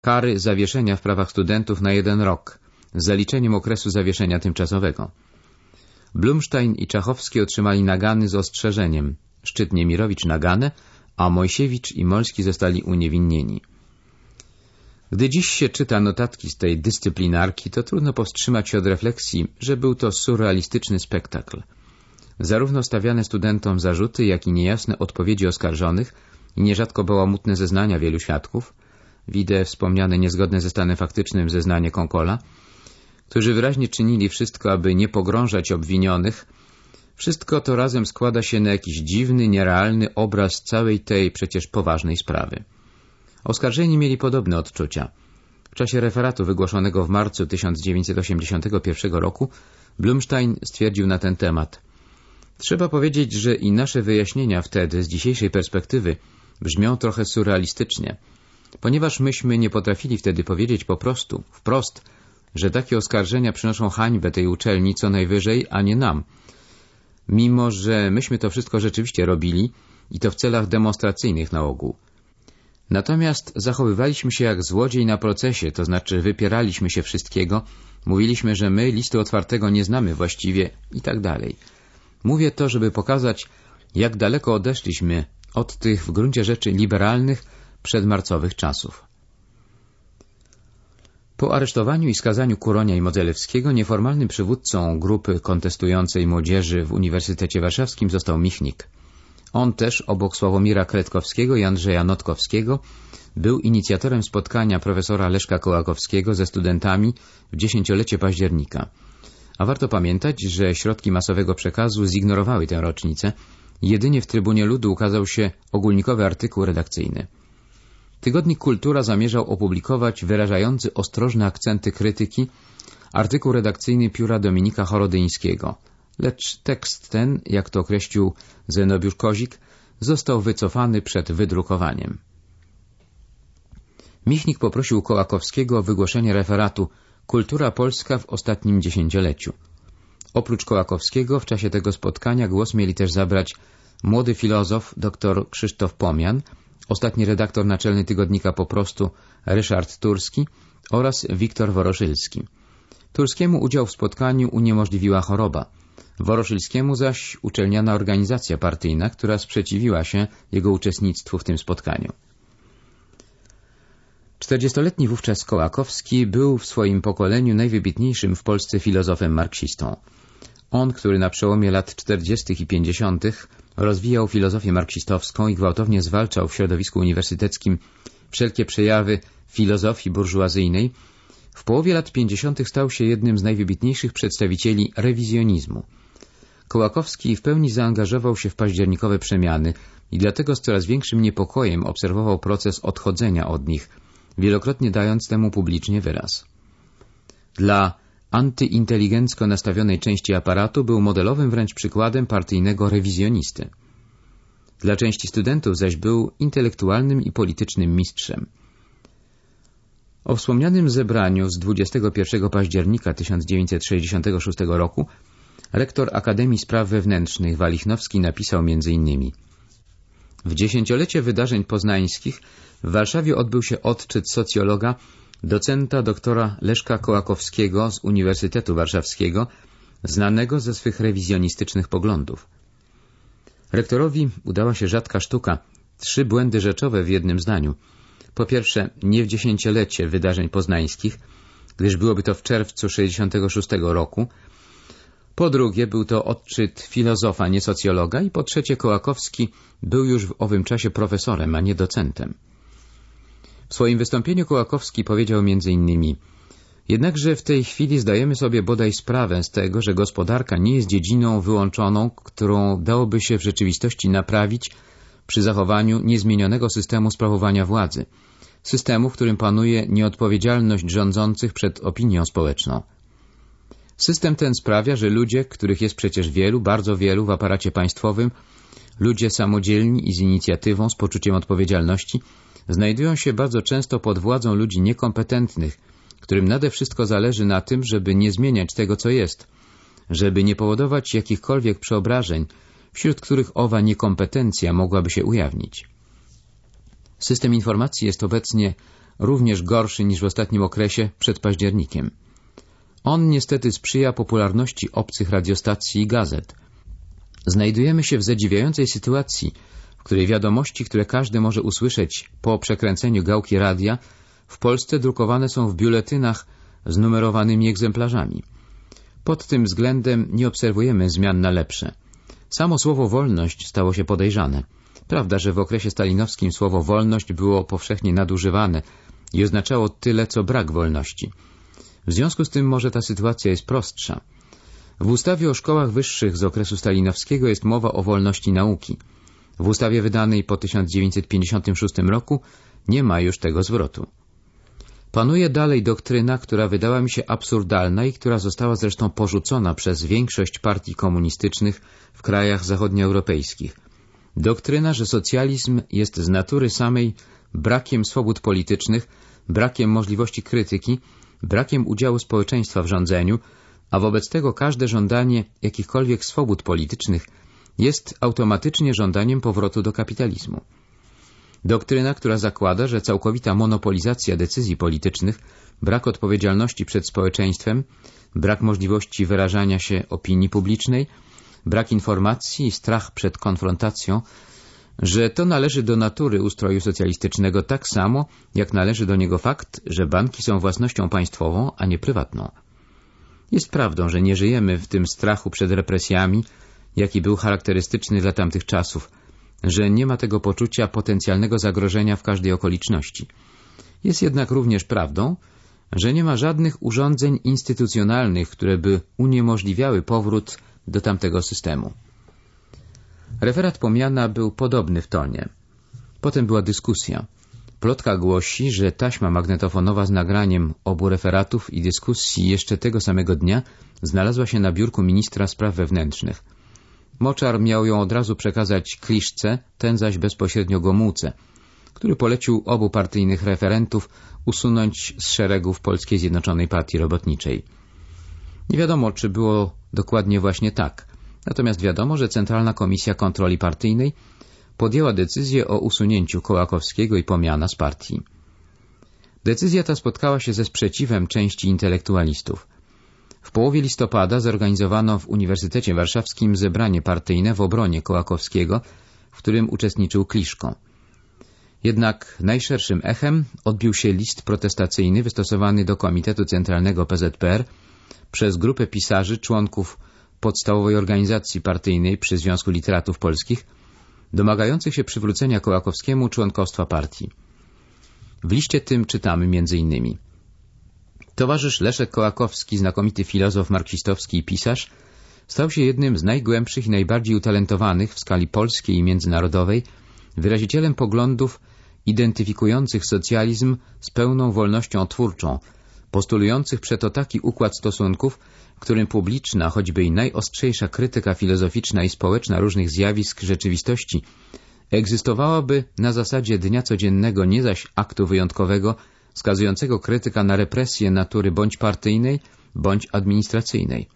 kary zawieszenia w prawach studentów na jeden rok z zaliczeniem okresu zawieszenia tymczasowego. Blumstein i Czachowski otrzymali nagany z ostrzeżeniem, Szczyt Niemirowicz nagane, a Mojsiewicz i Molski zostali uniewinnieni. Gdy dziś się czyta notatki z tej dyscyplinarki, to trudno powstrzymać się od refleksji, że był to surrealistyczny spektakl. Zarówno stawiane studentom zarzuty, jak i niejasne odpowiedzi oskarżonych i nierzadko bałamutne zeznania wielu świadków, widzę wspomniane niezgodne ze stanem faktycznym zeznanie Konkola, którzy wyraźnie czynili wszystko, aby nie pogrążać obwinionych, wszystko to razem składa się na jakiś dziwny, nierealny obraz całej tej przecież poważnej sprawy. Oskarżeni mieli podobne odczucia. W czasie referatu wygłoszonego w marcu 1981 roku Blumstein stwierdził na ten temat Trzeba powiedzieć, że i nasze wyjaśnienia wtedy, z dzisiejszej perspektywy, brzmią trochę surrealistycznie, ponieważ myśmy nie potrafili wtedy powiedzieć po prostu, wprost, że takie oskarżenia przynoszą hańbę tej uczelni co najwyżej, a nie nam. Mimo, że myśmy to wszystko rzeczywiście robili i to w celach demonstracyjnych na ogół. Natomiast zachowywaliśmy się jak złodziej na procesie, to znaczy wypieraliśmy się wszystkiego, mówiliśmy, że my listu otwartego nie znamy właściwie i tak dalej. Mówię to, żeby pokazać, jak daleko odeszliśmy od tych w gruncie rzeczy liberalnych, przedmarcowych czasów. Po aresztowaniu i skazaniu Kuronia i Modzelewskiego nieformalnym przywódcą grupy kontestującej młodzieży w Uniwersytecie Warszawskim został Michnik. On też, obok Sławomira Kretkowskiego i Andrzeja Notkowskiego, był inicjatorem spotkania profesora Leszka Kołakowskiego ze studentami w dziesięciolecie października. A warto pamiętać, że środki masowego przekazu zignorowały tę rocznicę. Jedynie w Trybunie Ludu ukazał się ogólnikowy artykuł redakcyjny. Tygodnik Kultura zamierzał opublikować wyrażający ostrożne akcenty krytyki artykuł redakcyjny pióra Dominika Chorodyńskiego. Lecz tekst ten, jak to określił Zenobiusz Kozik, został wycofany przed wydrukowaniem. Michnik poprosił Kołakowskiego o wygłoszenie referatu Kultura Polska w ostatnim dziesięcioleciu. Oprócz Kołakowskiego w czasie tego spotkania głos mieli też zabrać młody filozof dr Krzysztof Pomian, ostatni redaktor naczelny tygodnika po prostu Ryszard Turski oraz Wiktor Woroszylski. Turskiemu udział w spotkaniu uniemożliwiła choroba. Woroszylskiemu zaś uczelniana organizacja partyjna, która sprzeciwiła się jego uczestnictwu w tym spotkaniu. Czterdziestoletni wówczas Kołakowski był w swoim pokoleniu najwybitniejszym w Polsce filozofem marksistą. On, który na przełomie lat czterdziestych i pięćdziesiątych rozwijał filozofię marksistowską i gwałtownie zwalczał w środowisku uniwersyteckim wszelkie przejawy filozofii burżuazyjnej, w połowie lat pięćdziesiątych stał się jednym z najwybitniejszych przedstawicieli rewizjonizmu. Kołakowski w pełni zaangażował się w październikowe przemiany i dlatego z coraz większym niepokojem obserwował proces odchodzenia od nich, wielokrotnie dając temu publicznie wyraz. Dla antyinteligencko nastawionej części aparatu był modelowym wręcz przykładem partyjnego rewizjonisty. Dla części studentów zaś był intelektualnym i politycznym mistrzem. O wspomnianym zebraniu z 21 października 1966 roku rektor Akademii Spraw Wewnętrznych Walichnowski napisał m.in. W dziesięciolecie wydarzeń poznańskich w Warszawie odbył się odczyt socjologa docenta doktora Leszka Kołakowskiego z Uniwersytetu Warszawskiego, znanego ze swych rewizjonistycznych poglądów. Rektorowi udała się rzadka sztuka, trzy błędy rzeczowe w jednym zdaniu. Po pierwsze, nie w dziesięciolecie wydarzeń poznańskich, gdyż byłoby to w czerwcu 66 roku. Po drugie, był to odczyt filozofa, nie socjologa i po trzecie, Kołakowski był już w owym czasie profesorem, a nie docentem. W swoim wystąpieniu Kołakowski powiedział m.in. Jednakże w tej chwili zdajemy sobie bodaj sprawę z tego, że gospodarka nie jest dziedziną wyłączoną, którą dałoby się w rzeczywistości naprawić przy zachowaniu niezmienionego systemu sprawowania władzy, systemu, w którym panuje nieodpowiedzialność rządzących przed opinią społeczną. System ten sprawia, że ludzie, których jest przecież wielu, bardzo wielu w aparacie państwowym, ludzie samodzielni i z inicjatywą, z poczuciem odpowiedzialności, znajdują się bardzo często pod władzą ludzi niekompetentnych, którym nade wszystko zależy na tym, żeby nie zmieniać tego, co jest, żeby nie powodować jakichkolwiek przeobrażeń, wśród których owa niekompetencja mogłaby się ujawnić. System informacji jest obecnie również gorszy niż w ostatnim okresie przed październikiem. On niestety sprzyja popularności obcych radiostacji i gazet. Znajdujemy się w zadziwiającej sytuacji, w której wiadomości, które każdy może usłyszeć po przekręceniu gałki radia, w Polsce drukowane są w biuletynach z numerowanymi egzemplarzami. Pod tym względem nie obserwujemy zmian na lepsze. Samo słowo wolność stało się podejrzane. Prawda, że w okresie stalinowskim słowo wolność było powszechnie nadużywane i oznaczało tyle, co brak wolności. W związku z tym może ta sytuacja jest prostsza. W ustawie o szkołach wyższych z okresu stalinowskiego jest mowa o wolności nauki. W ustawie wydanej po 1956 roku nie ma już tego zwrotu. Panuje dalej doktryna, która wydała mi się absurdalna i która została zresztą porzucona przez większość partii komunistycznych w krajach zachodnioeuropejskich. Doktryna, że socjalizm jest z natury samej brakiem swobód politycznych, brakiem możliwości krytyki, brakiem udziału społeczeństwa w rządzeniu, a wobec tego każde żądanie jakichkolwiek swobód politycznych jest automatycznie żądaniem powrotu do kapitalizmu. Doktryna, która zakłada, że całkowita monopolizacja decyzji politycznych, brak odpowiedzialności przed społeczeństwem, brak możliwości wyrażania się opinii publicznej, brak informacji i strach przed konfrontacją, że to należy do natury ustroju socjalistycznego tak samo, jak należy do niego fakt, że banki są własnością państwową, a nie prywatną. Jest prawdą, że nie żyjemy w tym strachu przed represjami, jaki był charakterystyczny dla tamtych czasów, że nie ma tego poczucia potencjalnego zagrożenia w każdej okoliczności. Jest jednak również prawdą, że nie ma żadnych urządzeń instytucjonalnych, które by uniemożliwiały powrót do tamtego systemu. Referat Pomiana był podobny w tonie. Potem była dyskusja. Plotka głosi, że taśma magnetofonowa z nagraniem obu referatów i dyskusji jeszcze tego samego dnia znalazła się na biurku ministra spraw wewnętrznych. Moczar miał ją od razu przekazać Kliszce, ten zaś bezpośrednio Gomułce, który polecił obu partyjnych referentów usunąć z szeregów Polskiej Zjednoczonej Partii Robotniczej. Nie wiadomo, czy było dokładnie właśnie tak. Natomiast wiadomo, że Centralna Komisja Kontroli Partyjnej podjęła decyzję o usunięciu Kołakowskiego i Pomiana z partii. Decyzja ta spotkała się ze sprzeciwem części intelektualistów. W połowie listopada zorganizowano w Uniwersytecie Warszawskim zebranie partyjne w obronie Kołakowskiego, w którym uczestniczył Kliszko. Jednak najszerszym echem odbił się list protestacyjny wystosowany do Komitetu Centralnego PZPR przez grupę pisarzy, członków podstawowej organizacji partyjnej przy Związku Literatów Polskich, domagających się przywrócenia Kołakowskiemu członkostwa partii. W liście tym czytamy m.in. Towarzysz Leszek Kołakowski, znakomity filozof marksistowski i pisarz, stał się jednym z najgłębszych i najbardziej utalentowanych w skali polskiej i międzynarodowej wyrazicielem poglądów identyfikujących socjalizm z pełną wolnością twórczą, postulujących przeto taki układ stosunków, którym publiczna, choćby i najostrzejsza krytyka filozoficzna i społeczna różnych zjawisk rzeczywistości egzystowałaby na zasadzie dnia codziennego, nie zaś aktu wyjątkowego, skazującego krytyka na represję natury bądź partyjnej, bądź administracyjnej.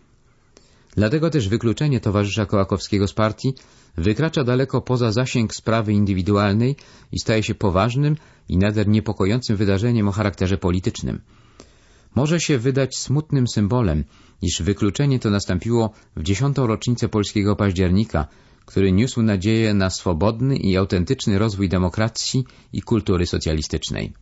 Dlatego też wykluczenie towarzysza Kołakowskiego z partii wykracza daleko poza zasięg sprawy indywidualnej i staje się poważnym i nader niepokojącym wydarzeniem o charakterze politycznym. Może się wydać smutnym symbolem, iż wykluczenie to nastąpiło w dziesiątą rocznicę polskiego października, który niósł nadzieję na swobodny i autentyczny rozwój demokracji i kultury socjalistycznej.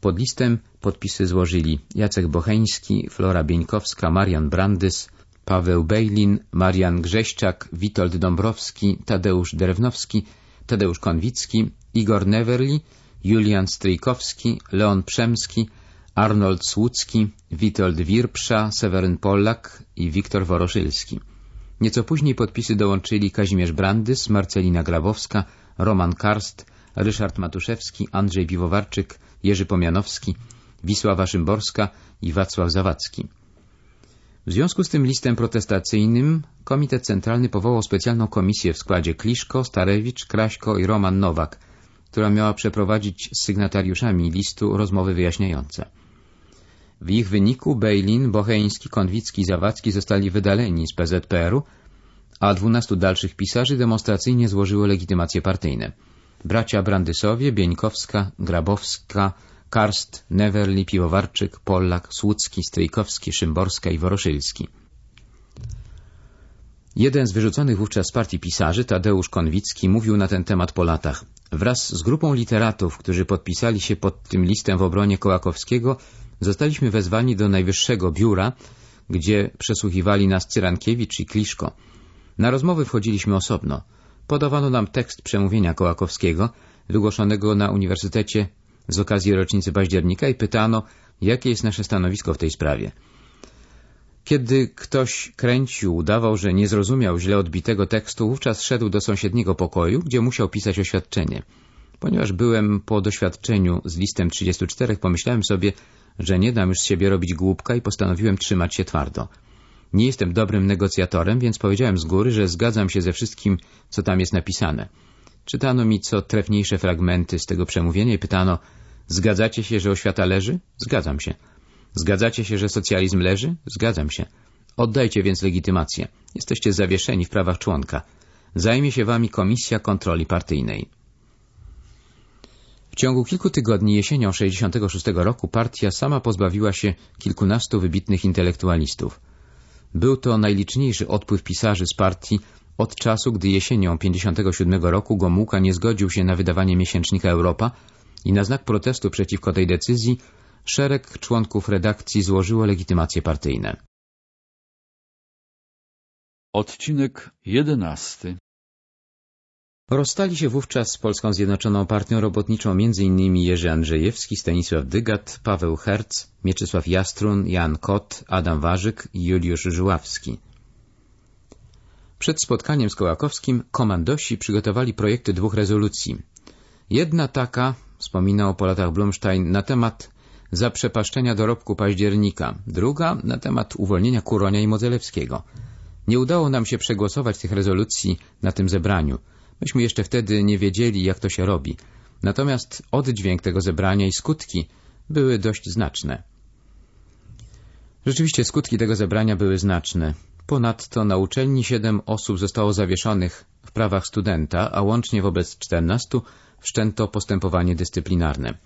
Pod listem podpisy złożyli Jacek Bocheński, Flora Bieńkowska, Marian Brandys, Paweł Bejlin, Marian Grześczak, Witold Dąbrowski, Tadeusz Drewnowski, Tadeusz Konwicki, Igor Neverli, Julian Stryjkowski, Leon Przemski, Arnold Słucki, Witold Wirpsza, Seweryn Pollak i Wiktor Woroszylski. Nieco później podpisy dołączyli Kazimierz Brandys, Marcelina Grabowska, Roman Karst, Ryszard Matuszewski, Andrzej Piwowarczyk, Jerzy Pomianowski, Wisława Szymborska i Wacław Zawadzki. W związku z tym listem protestacyjnym Komitet Centralny powołał specjalną komisję w składzie Kliszko, Starewicz, Kraśko i Roman Nowak, która miała przeprowadzić z sygnatariuszami listu rozmowy wyjaśniające. W ich wyniku Bejlin, Bocheński, Konwicki i Zawadzki zostali wydaleni z PZPR-u, a dwunastu dalszych pisarzy demonstracyjnie złożyło legitymacje partyjne. Bracia Brandysowie, Bieńkowska, Grabowska, Karst, Neverli, Piwowarczyk, Pollak, Słucki, Stryjkowski, Szymborska i Woroszylski. Jeden z wyrzuconych wówczas partii pisarzy, Tadeusz Konwicki, mówił na ten temat po latach. Wraz z grupą literatów, którzy podpisali się pod tym listem w obronie Kołakowskiego, zostaliśmy wezwani do najwyższego biura, gdzie przesłuchiwali nas Cyrankiewicz i Kliszko. Na rozmowy wchodziliśmy osobno. Podawano nam tekst przemówienia Kołakowskiego, wygłoszonego na Uniwersytecie z okazji rocznicy października i pytano, jakie jest nasze stanowisko w tej sprawie. Kiedy ktoś kręcił, udawał, że nie zrozumiał źle odbitego tekstu, wówczas szedł do sąsiedniego pokoju, gdzie musiał pisać oświadczenie. Ponieważ byłem po doświadczeniu z listem 34, pomyślałem sobie, że nie dam już z siebie robić głupka i postanowiłem trzymać się twardo. Nie jestem dobrym negocjatorem, więc powiedziałem z góry, że zgadzam się ze wszystkim, co tam jest napisane. Czytano mi co trefniejsze fragmenty z tego przemówienia i pytano, zgadzacie się, że oświata leży? Zgadzam się. Zgadzacie się, że socjalizm leży? Zgadzam się. Oddajcie więc legitymację. Jesteście zawieszeni w prawach członka. Zajmie się wami Komisja Kontroli Partyjnej. W ciągu kilku tygodni jesienią 66 roku partia sama pozbawiła się kilkunastu wybitnych intelektualistów. Był to najliczniejszy odpływ pisarzy z partii od czasu, gdy jesienią 57 roku Gomułka nie zgodził się na wydawanie miesięcznika Europa i na znak protestu przeciwko tej decyzji szereg członków redakcji złożyło legitymacje partyjne. Odcinek jedenasty Rozstali się wówczas z Polską Zjednoczoną Partią Robotniczą m.in. Jerzy Andrzejewski, Stanisław Dygat, Paweł Herc, Mieczysław Jastrun, Jan Kot, Adam Warzyk i Juliusz Żuławski. Przed spotkaniem z Kołakowskim komandosi przygotowali projekty dwóch rezolucji. Jedna taka, wspominał po latach Blumstein, na temat zaprzepaszczenia dorobku października, druga na temat uwolnienia Kuronia i Modzelewskiego. Nie udało nam się przegłosować tych rezolucji na tym zebraniu. Myśmy jeszcze wtedy nie wiedzieli, jak to się robi. Natomiast oddźwięk tego zebrania i skutki były dość znaczne. Rzeczywiście skutki tego zebrania były znaczne. Ponadto na uczelni siedem osób zostało zawieszonych w prawach studenta, a łącznie wobec czternastu wszczęto postępowanie dyscyplinarne.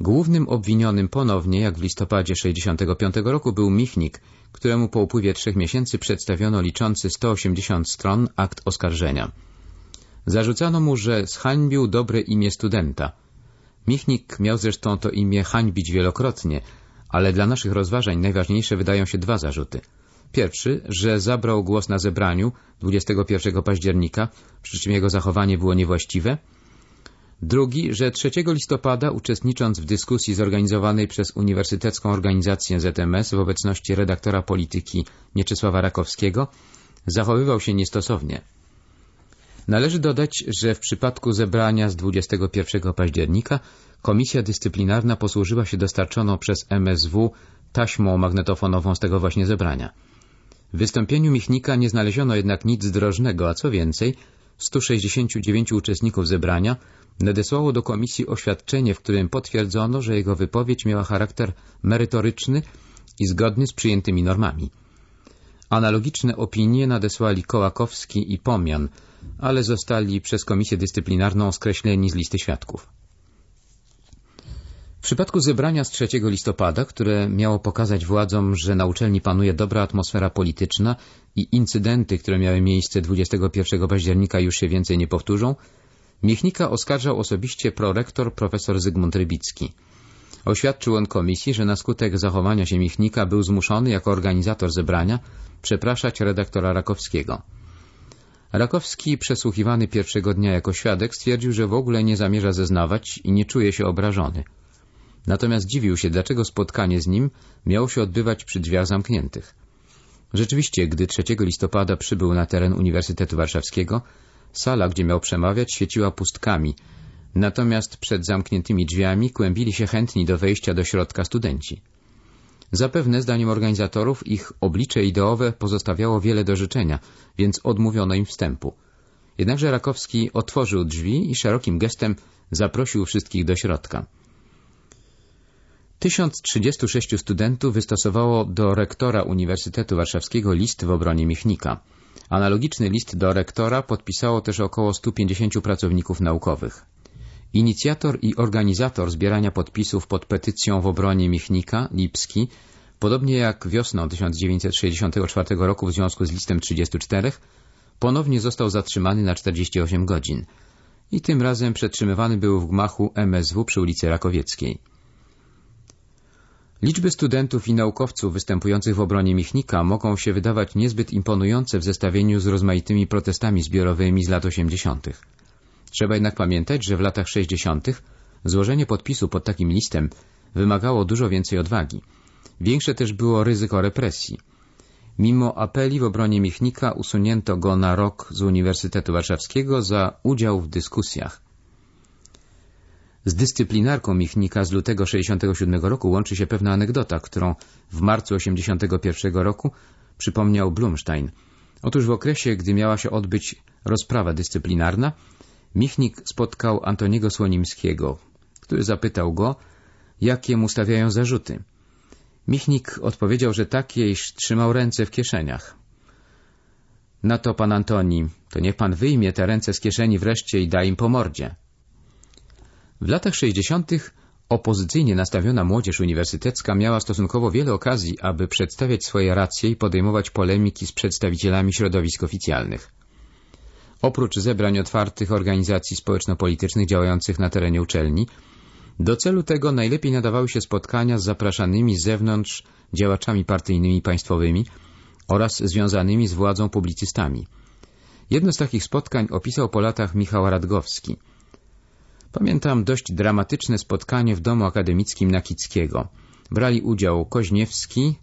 Głównym obwinionym ponownie, jak w listopadzie 65 roku, był Michnik, któremu po upływie trzech miesięcy przedstawiono liczący 180 stron akt oskarżenia. Zarzucano mu, że zhańbił dobre imię studenta. Michnik miał zresztą to imię hańbić wielokrotnie, ale dla naszych rozważań najważniejsze wydają się dwa zarzuty. Pierwszy, że zabrał głos na zebraniu 21 października, przy czym jego zachowanie było niewłaściwe. Drugi, że 3 listopada, uczestnicząc w dyskusji zorganizowanej przez Uniwersytecką Organizację ZMS w obecności redaktora polityki Mieczysława Rakowskiego, zachowywał się niestosownie. Należy dodać, że w przypadku zebrania z 21 października Komisja Dyscyplinarna posłużyła się dostarczoną przez MSW taśmą magnetofonową z tego właśnie zebrania. W wystąpieniu Michnika nie znaleziono jednak nic drożnego, a co więcej, 169 uczestników zebrania nadesłało do komisji oświadczenie, w którym potwierdzono, że jego wypowiedź miała charakter merytoryczny i zgodny z przyjętymi normami. Analogiczne opinie nadesłali Kołakowski i Pomian, ale zostali przez komisję dyscyplinarną skreśleni z listy świadków. W przypadku zebrania z 3 listopada, które miało pokazać władzom, że na uczelni panuje dobra atmosfera polityczna i incydenty, które miały miejsce 21 października już się więcej nie powtórzą, Miechnika oskarżał osobiście prorektor profesor Zygmunt Rybicki. Oświadczył on komisji, że na skutek zachowania się Michnika był zmuszony jako organizator zebrania przepraszać redaktora Rakowskiego. Rakowski, przesłuchiwany pierwszego dnia jako świadek, stwierdził, że w ogóle nie zamierza zeznawać i nie czuje się obrażony. Natomiast dziwił się, dlaczego spotkanie z nim miało się odbywać przy drzwiach zamkniętych. Rzeczywiście, gdy 3 listopada przybył na teren Uniwersytetu Warszawskiego, sala, gdzie miał przemawiać, świeciła pustkami, natomiast przed zamkniętymi drzwiami kłębili się chętni do wejścia do środka studenci. Zapewne, zdaniem organizatorów, ich oblicze ideowe pozostawiało wiele do życzenia, więc odmówiono im wstępu. Jednakże Rakowski otworzył drzwi i szerokim gestem zaprosił wszystkich do środka. 1036 studentów wystosowało do rektora Uniwersytetu Warszawskiego list w obronie Michnika. Analogiczny list do rektora podpisało też około 150 pracowników naukowych. Inicjator i organizator zbierania podpisów pod petycją w obronie Michnika, Lipski, podobnie jak wiosną 1964 roku w związku z listem 34, ponownie został zatrzymany na 48 godzin i tym razem przetrzymywany był w gmachu MSW przy ulicy Rakowieckiej. Liczby studentów i naukowców występujących w obronie Michnika mogą się wydawać niezbyt imponujące w zestawieniu z rozmaitymi protestami zbiorowymi z lat 80. Trzeba jednak pamiętać, że w latach 60. złożenie podpisu pod takim listem wymagało dużo więcej odwagi. Większe też było ryzyko represji. Mimo apeli w obronie Michnika usunięto go na rok z Uniwersytetu Warszawskiego za udział w dyskusjach. Z dyscyplinarką Michnika z lutego 67 roku łączy się pewna anegdota, którą w marcu 81 roku przypomniał Blumstein. Otóż w okresie, gdy miała się odbyć rozprawa dyscyplinarna, Michnik spotkał Antoniego Słonimskiego, który zapytał go, jakie mu stawiają zarzuty. Michnik odpowiedział, że takie, iż trzymał ręce w kieszeniach. Na to pan Antoni, to niech pan wyjmie te ręce z kieszeni wreszcie i da im po mordzie. W latach 60. opozycyjnie nastawiona młodzież uniwersytecka miała stosunkowo wiele okazji, aby przedstawiać swoje racje i podejmować polemiki z przedstawicielami środowisk oficjalnych. Oprócz zebrań otwartych organizacji społeczno-politycznych działających na terenie uczelni, do celu tego najlepiej nadawały się spotkania z zapraszanymi z zewnątrz działaczami partyjnymi państwowymi oraz związanymi z władzą publicystami. Jedno z takich spotkań opisał po latach Michał Radgowski – Pamiętam dość dramatyczne spotkanie w domu akademickim Nakickiego. Brali udział Koźniewski,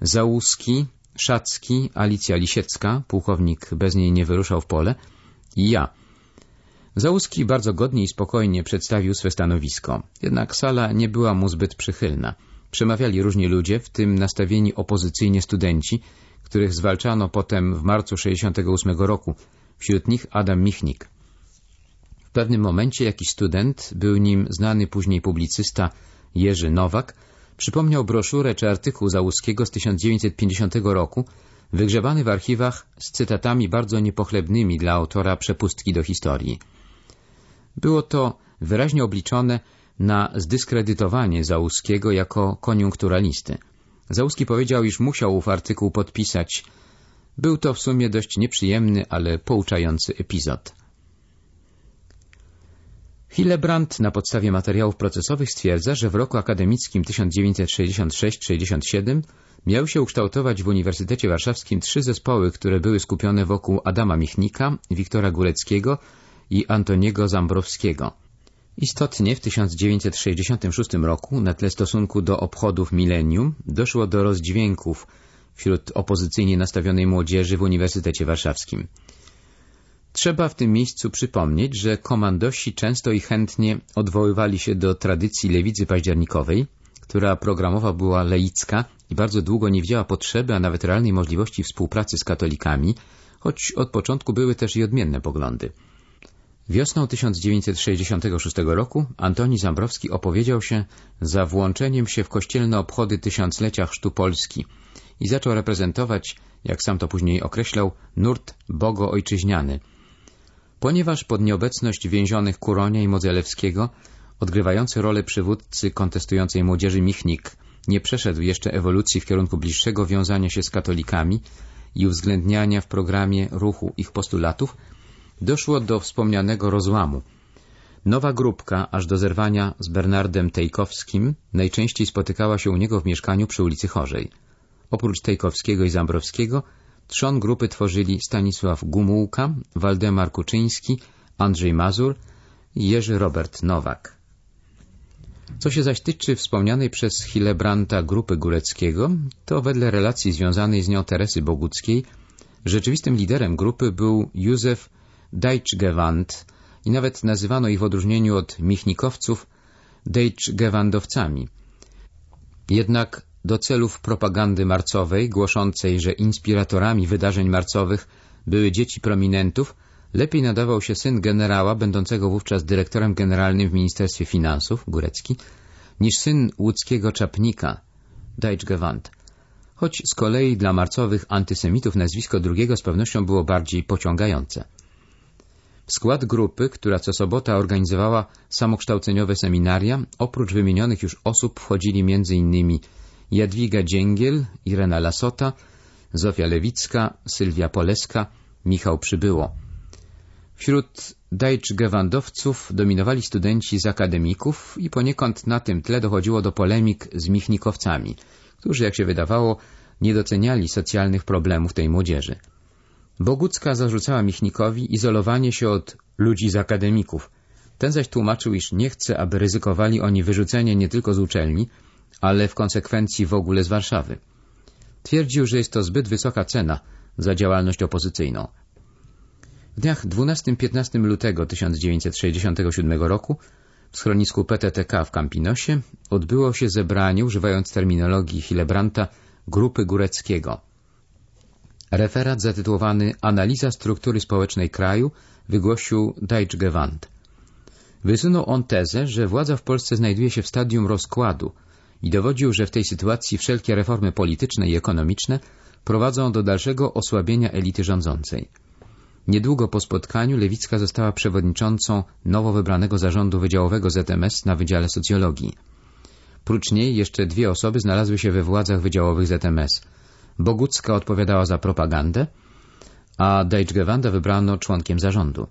Załuski, Szacki, Alicja Lisiecka, pułkownik bez niej nie wyruszał w pole, i ja. Załuski bardzo godnie i spokojnie przedstawił swe stanowisko, jednak sala nie była mu zbyt przychylna. Przemawiali różni ludzie, w tym nastawieni opozycyjnie studenci, których zwalczano potem w marcu 68 roku, wśród nich Adam Michnik. W pewnym momencie jakiś student, był nim znany później publicysta Jerzy Nowak, przypomniał broszurę czy artykuł Załuskiego z 1950 roku, wygrzebany w archiwach z cytatami bardzo niepochlebnymi dla autora przepustki do historii. Było to wyraźnie obliczone na zdyskredytowanie Załuskiego jako koniunkturalisty. Załuski powiedział, iż musiał ów artykuł podpisać. Był to w sumie dość nieprzyjemny, ale pouczający epizod. Hillebrand na podstawie materiałów procesowych stwierdza, że w roku akademickim 1966-67 miały się ukształtować w Uniwersytecie Warszawskim trzy zespoły, które były skupione wokół Adama Michnika, Wiktora Góreckiego i Antoniego Zambrowskiego. Istotnie w 1966 roku na tle stosunku do obchodów milenium doszło do rozdźwięków wśród opozycyjnie nastawionej młodzieży w Uniwersytecie Warszawskim. Trzeba w tym miejscu przypomnieć, że komandosi często i chętnie odwoływali się do tradycji lewicy październikowej, która programowa była leicka i bardzo długo nie widziała potrzeby, a nawet realnej możliwości współpracy z katolikami, choć od początku były też i odmienne poglądy. Wiosną 1966 roku Antoni Zambrowski opowiedział się za włączeniem się w kościelne obchody tysiąclecia chrztu Polski i zaczął reprezentować, jak sam to później określał, nurt bogo-ojczyźniany – Ponieważ pod nieobecność więzionych Kuronia i Modzelewskiego, odgrywający rolę przywódcy kontestującej młodzieży Michnik, nie przeszedł jeszcze ewolucji w kierunku bliższego wiązania się z katolikami i uwzględniania w programie ruchu ich postulatów, doszło do wspomnianego rozłamu. Nowa grupka, aż do zerwania z Bernardem Tejkowskim, najczęściej spotykała się u niego w mieszkaniu przy ulicy Chorzej. Oprócz Tejkowskiego i Zambrowskiego Trzon grupy tworzyli Stanisław Gumułka, Waldemar Kuczyński, Andrzej Mazur i Jerzy Robert Nowak. Co się zaś tyczy wspomnianej przez Hillebranta grupy Góreckiego, to wedle relacji związanej z nią Teresy Boguckiej, rzeczywistym liderem grupy był Józef Deichgewand i nawet nazywano ich w odróżnieniu od Michnikowców Deichgewandowcami. Jednak do celów propagandy marcowej, głoszącej, że inspiratorami wydarzeń marcowych były dzieci prominentów, lepiej nadawał się syn generała, będącego wówczas dyrektorem generalnym w Ministerstwie Finansów, Górecki, niż syn łódzkiego czapnika, Deichgewand, choć z kolei dla marcowych antysemitów nazwisko drugiego z pewnością było bardziej pociągające. W skład grupy, która co sobota organizowała samokształceniowe seminaria, oprócz wymienionych już osób wchodzili m.in. Jadwiga Dzięgiel, Irena Lasota, Zofia Lewicka, Sylwia Poleska, Michał Przybyło. Wśród Dajcz-Gewandowców dominowali studenci z akademików i poniekąd na tym tle dochodziło do polemik z michnikowcami, którzy, jak się wydawało, nie doceniali socjalnych problemów tej młodzieży. Bogucka zarzucała Michnikowi izolowanie się od ludzi z akademików. Ten zaś tłumaczył, iż nie chce, aby ryzykowali oni wyrzucenie nie tylko z uczelni, ale w konsekwencji w ogóle z Warszawy. Twierdził, że jest to zbyt wysoka cena za działalność opozycyjną. W dniach 12-15 lutego 1967 roku w schronisku PTTK w Campinosie odbyło się zebranie, używając terminologii Hillebrandta, grupy Góreckiego. Referat zatytułowany Analiza struktury społecznej kraju wygłosił Deichgewand. Wysunął on tezę, że władza w Polsce znajduje się w stadium rozkładu i dowodził, że w tej sytuacji wszelkie reformy polityczne i ekonomiczne prowadzą do dalszego osłabienia elity rządzącej. Niedługo po spotkaniu Lewicka została przewodniczącą nowo wybranego zarządu wydziałowego ZMS na Wydziale Socjologii. Prócz niej jeszcze dwie osoby znalazły się we władzach wydziałowych ZMS. Bogucka odpowiadała za propagandę, a Deichgewanda wybrano członkiem zarządu.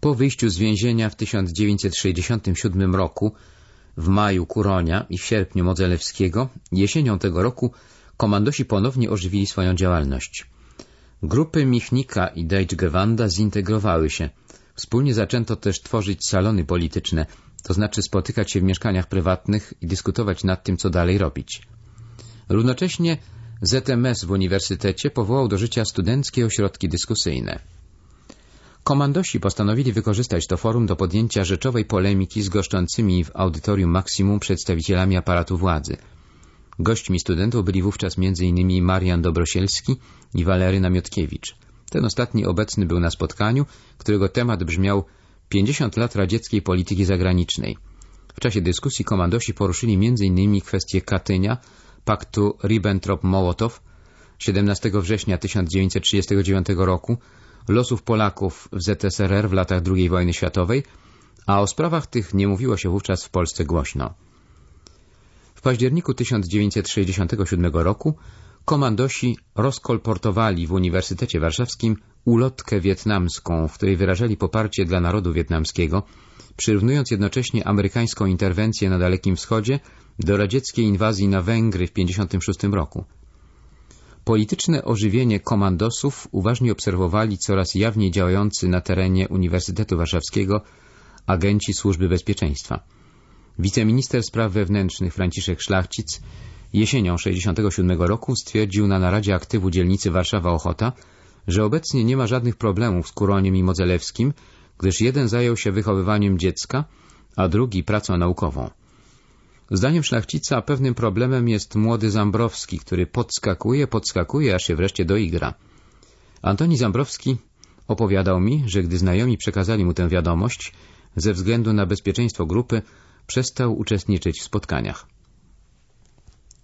Po wyjściu z więzienia w 1967 roku, w maju Kuronia i w sierpniu Modzelewskiego, jesienią tego roku komandosi ponownie ożywili swoją działalność. Grupy Michnika i Deichgewanda zintegrowały się. Wspólnie zaczęto też tworzyć salony polityczne, to znaczy spotykać się w mieszkaniach prywatnych i dyskutować nad tym, co dalej robić. Równocześnie ZMS w uniwersytecie powołał do życia studenckie ośrodki dyskusyjne. Komandosi postanowili wykorzystać to forum do podjęcia rzeczowej polemiki z goszczącymi w audytorium Maksimum przedstawicielami aparatu władzy – Gośćmi studentów byli wówczas m.in. Marian Dobrosielski i Waleryna Miotkiewicz. Ten ostatni obecny był na spotkaniu, którego temat brzmiał 50 lat radzieckiej polityki zagranicznej. W czasie dyskusji komandosi poruszyli m.in. kwestię Katynia, paktu Ribbentrop-Mołotow 17 września 1939 roku, losów Polaków w ZSRR w latach II wojny światowej, a o sprawach tych nie mówiło się wówczas w Polsce głośno październiku 1967 roku komandosi rozkolportowali w Uniwersytecie Warszawskim ulotkę wietnamską, w której wyrażali poparcie dla narodu wietnamskiego, przyrównując jednocześnie amerykańską interwencję na Dalekim Wschodzie do radzieckiej inwazji na Węgry w 1956 roku. Polityczne ożywienie komandosów uważnie obserwowali coraz jawniej działający na terenie Uniwersytetu Warszawskiego agenci Służby Bezpieczeństwa. Wiceminister spraw wewnętrznych Franciszek Szlachcic jesienią 67 roku stwierdził na naradzie aktywu dzielnicy Warszawa-Ochota, że obecnie nie ma żadnych problemów z Kuroniem i Modzelewskim, gdyż jeden zajął się wychowywaniem dziecka, a drugi pracą naukową. Zdaniem Szlachcica pewnym problemem jest młody Zambrowski, który podskakuje, podskakuje, aż się wreszcie doigra. Antoni Zambrowski opowiadał mi, że gdy znajomi przekazali mu tę wiadomość, ze względu na bezpieczeństwo grupy przestał uczestniczyć w spotkaniach.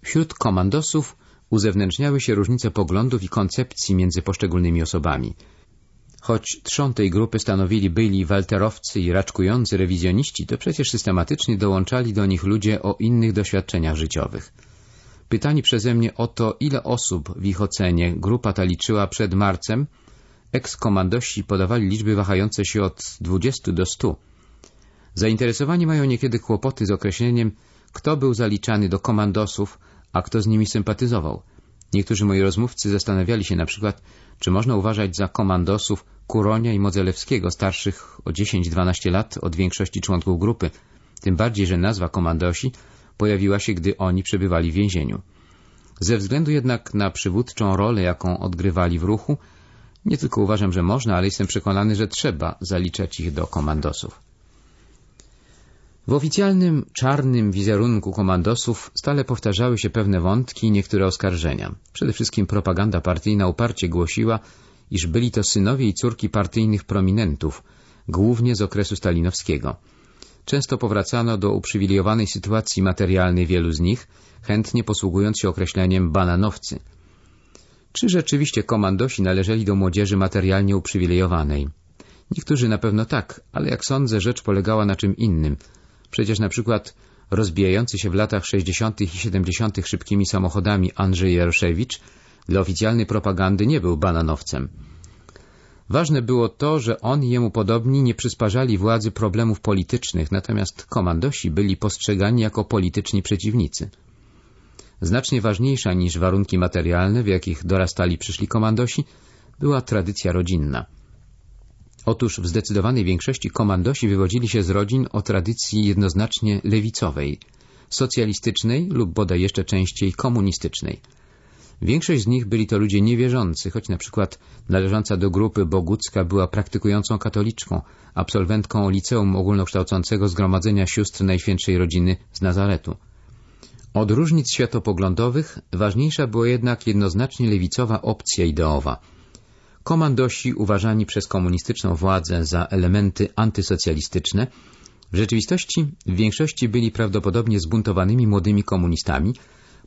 Wśród komandosów uzewnętrzniały się różnice poglądów i koncepcji między poszczególnymi osobami. Choć trzon tej grupy stanowili byli walterowcy i raczkujący rewizjoniści, to przecież systematycznie dołączali do nich ludzie o innych doświadczeniach życiowych. Pytani przeze mnie o to, ile osób w ich ocenie grupa ta liczyła przed marcem, eks-komandosi podawali liczby wahające się od 20 do 100. Zainteresowani mają niekiedy kłopoty z określeniem, kto był zaliczany do komandosów, a kto z nimi sympatyzował. Niektórzy moi rozmówcy zastanawiali się na przykład, czy można uważać za komandosów Kuronia i Modzelewskiego, starszych o 10-12 lat od większości członków grupy, tym bardziej, że nazwa komandosi pojawiła się, gdy oni przebywali w więzieniu. Ze względu jednak na przywódczą rolę, jaką odgrywali w ruchu, nie tylko uważam, że można, ale jestem przekonany, że trzeba zaliczać ich do komandosów. W oficjalnym, czarnym wizerunku komandosów stale powtarzały się pewne wątki i niektóre oskarżenia. Przede wszystkim propaganda partyjna uparcie głosiła, iż byli to synowie i córki partyjnych prominentów, głównie z okresu stalinowskiego. Często powracano do uprzywilejowanej sytuacji materialnej wielu z nich, chętnie posługując się określeniem bananowcy. Czy rzeczywiście komandosi należeli do młodzieży materialnie uprzywilejowanej? Niektórzy na pewno tak, ale jak sądzę, rzecz polegała na czym innym. Przecież na przykład rozbijający się w latach 60. i 70. szybkimi samochodami Andrzej Jaroszewicz dla oficjalnej propagandy nie był bananowcem. Ważne było to, że on i jemu podobni nie przysparzali władzy problemów politycznych, natomiast komandosi byli postrzegani jako polityczni przeciwnicy. Znacznie ważniejsza niż warunki materialne, w jakich dorastali przyszli komandosi, była tradycja rodzinna. Otóż w zdecydowanej większości komandosi wywodzili się z rodzin o tradycji jednoznacznie lewicowej, socjalistycznej lub bodaj jeszcze częściej komunistycznej. Większość z nich byli to ludzie niewierzący, choć na przykład należąca do grupy Bogucka była praktykującą katoliczką, absolwentką liceum ogólnokształcącego Zgromadzenia Sióstr Najświętszej Rodziny z Nazaretu. Od różnic światopoglądowych ważniejsza była jednak jednoznacznie lewicowa opcja ideowa. Komandosi uważani przez komunistyczną władzę za elementy antysocjalistyczne w rzeczywistości w większości byli prawdopodobnie zbuntowanymi młodymi komunistami,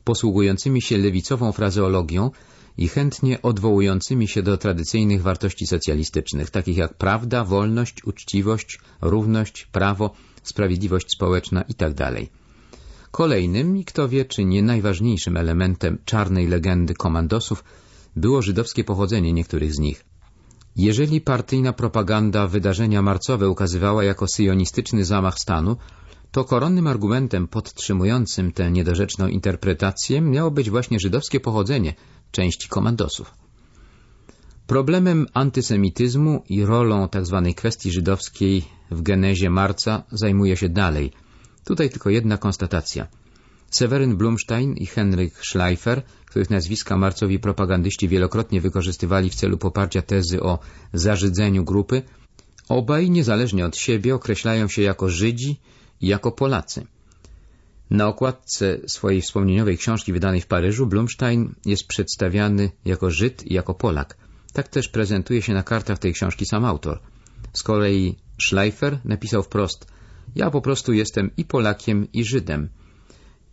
posługującymi się lewicową frazeologią i chętnie odwołującymi się do tradycyjnych wartości socjalistycznych, takich jak prawda, wolność, uczciwość, równość, prawo, sprawiedliwość społeczna itd. Kolejnym i kto wie, czy nie najważniejszym elementem czarnej legendy komandosów było żydowskie pochodzenie niektórych z nich. Jeżeli partyjna propaganda wydarzenia marcowe ukazywała jako syjonistyczny zamach stanu, to koronnym argumentem podtrzymującym tę niedorzeczną interpretację miało być właśnie żydowskie pochodzenie części komandosów. Problemem antysemityzmu i rolą tzw. Tak kwestii żydowskiej w genezie marca zajmuje się dalej. Tutaj tylko jedna konstatacja. Seweryn Blumstein i Henryk Schleifer, których nazwiska marcowi propagandyści wielokrotnie wykorzystywali w celu poparcia tezy o zażydzeniu grupy, obaj niezależnie od siebie określają się jako Żydzi i jako Polacy. Na okładce swojej wspomnieniowej książki wydanej w Paryżu Blumstein jest przedstawiany jako Żyd i jako Polak. Tak też prezentuje się na kartach tej książki sam autor. Z kolei Schleifer napisał wprost Ja po prostu jestem i Polakiem, i Żydem.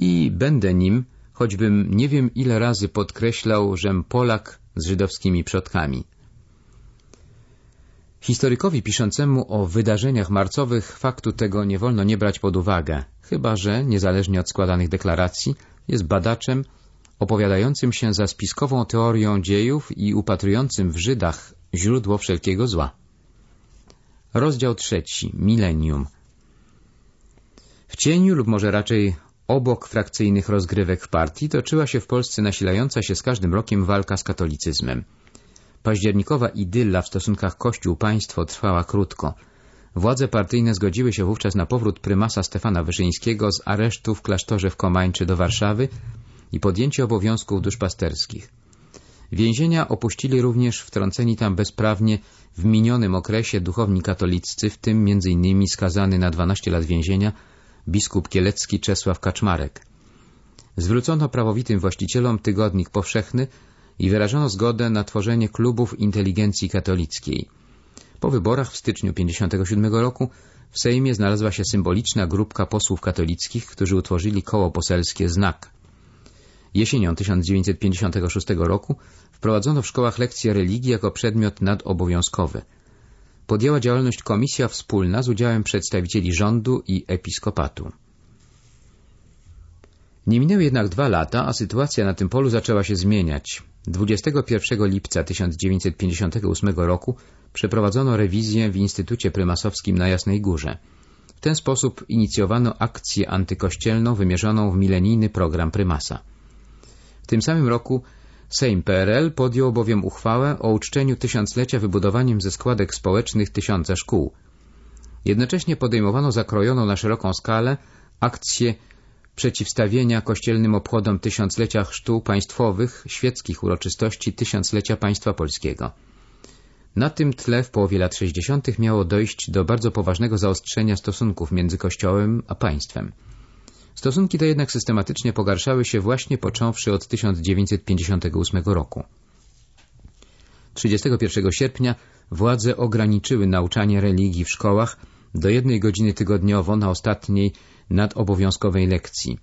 I będę nim, choćbym nie wiem ile razy podkreślał, żem Polak z żydowskimi przodkami. Historykowi piszącemu o wydarzeniach marcowych faktu tego nie wolno nie brać pod uwagę, chyba że, niezależnie od składanych deklaracji, jest badaczem opowiadającym się za spiskową teorią dziejów i upatrującym w Żydach źródło wszelkiego zła. Rozdział trzeci. Milenium. W cieniu lub może raczej obok frakcyjnych rozgrywek partii toczyła się w Polsce nasilająca się z każdym rokiem walka z katolicyzmem. Październikowa idylla w stosunkach Kościół-państwo trwała krótko. Władze partyjne zgodziły się wówczas na powrót prymasa Stefana Wyszyńskiego z aresztu w klasztorze w Komańczy do Warszawy i podjęcie obowiązków duszpasterskich. Więzienia opuścili również wtrąceni tam bezprawnie w minionym okresie duchowni katoliccy, w tym m.in. skazany na 12 lat więzienia biskup kielecki Czesław Kaczmarek. Zwrócono prawowitym właścicielom tygodnik powszechny i wyrażono zgodę na tworzenie klubów inteligencji katolickiej. Po wyborach w styczniu 1957 roku w Sejmie znalazła się symboliczna grupka posłów katolickich, którzy utworzyli koło poselskie Znak. Jesienią 1956 roku wprowadzono w szkołach lekcje religii jako przedmiot nadobowiązkowy. Podjęła działalność komisja wspólna z udziałem przedstawicieli rządu i episkopatu. Nie minęły jednak dwa lata, a sytuacja na tym polu zaczęła się zmieniać. 21 lipca 1958 roku przeprowadzono rewizję w Instytucie Prymasowskim na Jasnej Górze. W ten sposób inicjowano akcję antykościelną wymierzoną w milenijny program Prymasa. W tym samym roku Sejm PRL podjął bowiem uchwałę o uczczeniu tysiąclecia wybudowaniem ze składek społecznych tysiąca szkół. Jednocześnie podejmowano zakrojoną na szeroką skalę akcję przeciwstawienia kościelnym obchodom tysiąclecia chrztu państwowych, świeckich uroczystości tysiąclecia państwa polskiego. Na tym tle w połowie lat 60. miało dojść do bardzo poważnego zaostrzenia stosunków między Kościołem a państwem. Stosunki te jednak systematycznie pogarszały się właśnie począwszy od 1958 roku. 31 sierpnia władze ograniczyły nauczanie religii w szkołach do jednej godziny tygodniowo na ostatniej nadobowiązkowej lekcji.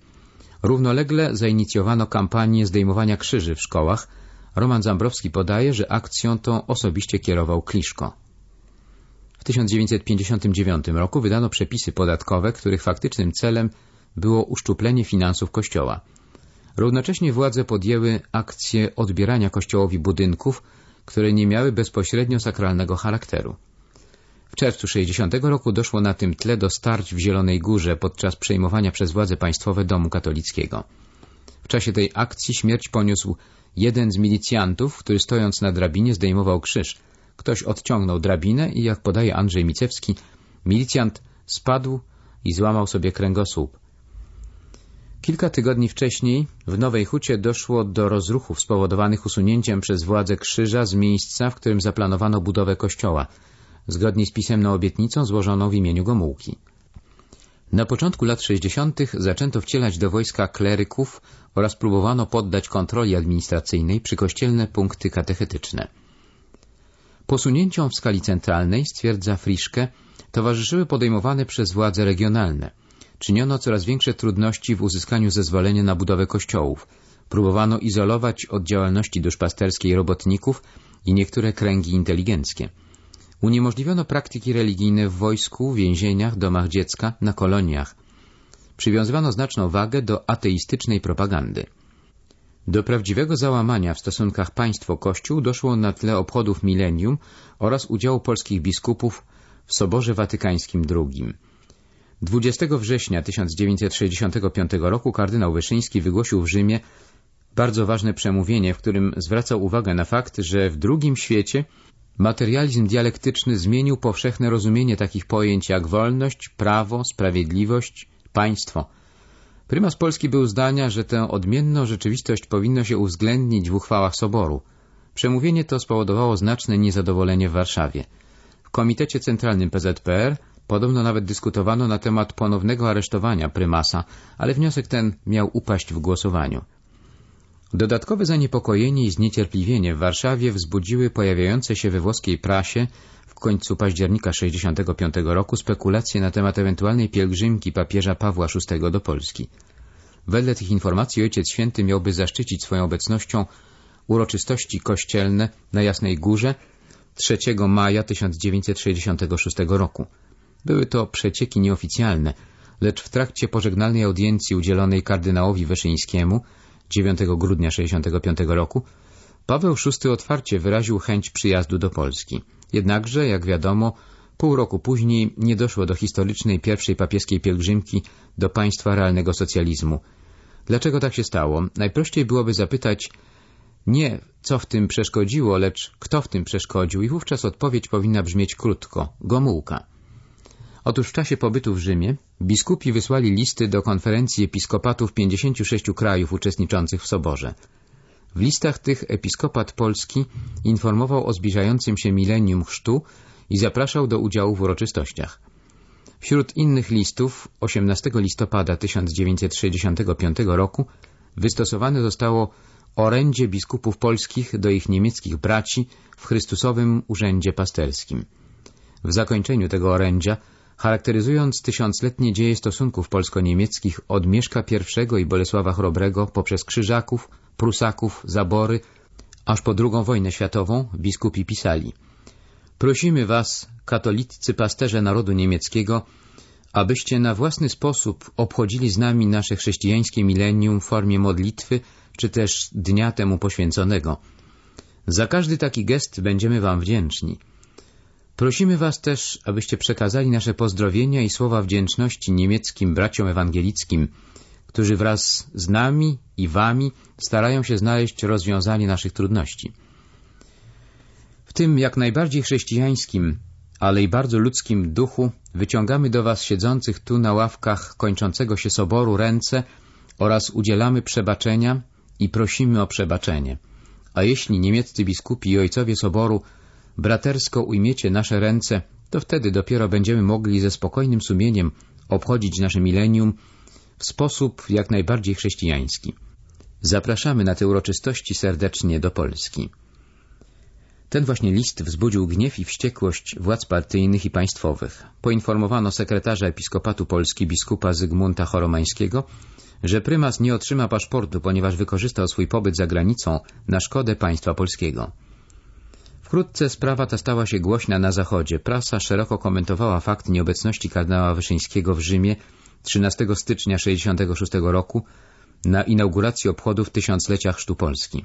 Równolegle zainicjowano kampanię zdejmowania krzyży w szkołach. Roman Zambrowski podaje, że akcją tą osobiście kierował Kliszko. W 1959 roku wydano przepisy podatkowe, których faktycznym celem było uszczuplenie finansów Kościoła. Równocześnie władze podjęły akcję odbierania Kościołowi budynków, które nie miały bezpośrednio sakralnego charakteru. W czerwcu 60 roku doszło na tym tle do starć w Zielonej Górze podczas przejmowania przez władze państwowe domu katolickiego. W czasie tej akcji śmierć poniósł jeden z milicjantów, który stojąc na drabinie zdejmował krzyż. Ktoś odciągnął drabinę i, jak podaje Andrzej Micewski, milicjant spadł i złamał sobie kręgosłup. Kilka tygodni wcześniej w Nowej Hucie doszło do rozruchów spowodowanych usunięciem przez władze krzyża z miejsca, w którym zaplanowano budowę kościoła, zgodnie z pisemną obietnicą złożoną w imieniu Gomułki. Na początku lat 60. zaczęto wcielać do wojska kleryków oraz próbowano poddać kontroli administracyjnej przykościelne punkty katechetyczne. Posunięciom w skali centralnej, stwierdza Friszke, towarzyszyły podejmowane przez władze regionalne – czyniono coraz większe trudności w uzyskaniu zezwolenia na budowę kościołów. Próbowano izolować od działalności duszpasterskiej robotników i niektóre kręgi inteligenckie. Uniemożliwiono praktyki religijne w wojsku, więzieniach, domach dziecka, na koloniach. Przywiązywano znaczną wagę do ateistycznej propagandy. Do prawdziwego załamania w stosunkach państwo-kościół doszło na tle obchodów milenium oraz udziału polskich biskupów w Soborze Watykańskim II. 20 września 1965 roku kardynał Wyszyński wygłosił w Rzymie bardzo ważne przemówienie, w którym zwracał uwagę na fakt, że w drugim świecie materializm dialektyczny zmienił powszechne rozumienie takich pojęć jak wolność, prawo, sprawiedliwość, państwo. Prymas Polski był zdania, że tę odmienną rzeczywistość powinno się uwzględnić w uchwałach Soboru. Przemówienie to spowodowało znaczne niezadowolenie w Warszawie. W Komitecie Centralnym PZPR Podobno nawet dyskutowano na temat ponownego aresztowania prymasa, ale wniosek ten miał upaść w głosowaniu. Dodatkowe zaniepokojenie i zniecierpliwienie w Warszawie wzbudziły pojawiające się we włoskiej prasie w końcu października 65 roku spekulacje na temat ewentualnej pielgrzymki papieża Pawła VI do Polski. Wedle tych informacji Ojciec Święty miałby zaszczycić swoją obecnością uroczystości kościelne na Jasnej Górze 3 maja 1966 roku. Były to przecieki nieoficjalne, lecz w trakcie pożegnalnej audiencji udzielonej kardynałowi Wyszyńskiemu 9 grudnia 1965 roku Paweł VI otwarcie wyraził chęć przyjazdu do Polski. Jednakże, jak wiadomo, pół roku później nie doszło do historycznej pierwszej papieskiej pielgrzymki do państwa realnego socjalizmu. Dlaczego tak się stało? Najprościej byłoby zapytać nie co w tym przeszkodziło, lecz kto w tym przeszkodził i wówczas odpowiedź powinna brzmieć krótko – Gomułka. Otóż w czasie pobytu w Rzymie biskupi wysłali listy do konferencji episkopatów 56 krajów uczestniczących w Soborze. W listach tych episkopat polski informował o zbliżającym się milenium chrztu i zapraszał do udziału w uroczystościach. Wśród innych listów 18 listopada 1965 roku wystosowane zostało orędzie biskupów polskich do ich niemieckich braci w Chrystusowym Urzędzie Pasterskim. W zakończeniu tego orędzia charakteryzując tysiącletnie dzieje stosunków polsko-niemieckich od Mieszka I i Bolesława Chrobrego poprzez Krzyżaków, Prusaków, Zabory, aż po II wojnę światową biskupi pisali Prosimy was, katolicy pasterze narodu niemieckiego, abyście na własny sposób obchodzili z nami nasze chrześcijańskie milenium w formie modlitwy, czy też dnia temu poświęconego. Za każdy taki gest będziemy wam wdzięczni. Prosimy Was też, abyście przekazali nasze pozdrowienia i słowa wdzięczności niemieckim braciom ewangelickim, którzy wraz z nami i Wami starają się znaleźć rozwiązanie naszych trudności. W tym jak najbardziej chrześcijańskim, ale i bardzo ludzkim duchu wyciągamy do Was siedzących tu na ławkach kończącego się soboru ręce oraz udzielamy przebaczenia i prosimy o przebaczenie. A jeśli niemieccy biskupi i ojcowie soboru bratersko ujmiecie nasze ręce, to wtedy dopiero będziemy mogli ze spokojnym sumieniem obchodzić nasze milenium w sposób jak najbardziej chrześcijański. Zapraszamy na te uroczystości serdecznie do Polski. Ten właśnie list wzbudził gniew i wściekłość władz partyjnych i państwowych. Poinformowano sekretarza Episkopatu Polski biskupa Zygmunta Choromańskiego, że prymas nie otrzyma paszportu, ponieważ wykorzystał swój pobyt za granicą na szkodę państwa polskiego. Wkrótce sprawa ta stała się głośna na Zachodzie. Prasa szeroko komentowała fakt nieobecności kardynała Wyszyńskiego w Rzymie 13 stycznia 1966 roku na inauguracji obchodów tysiąclecia Chrztu Polski.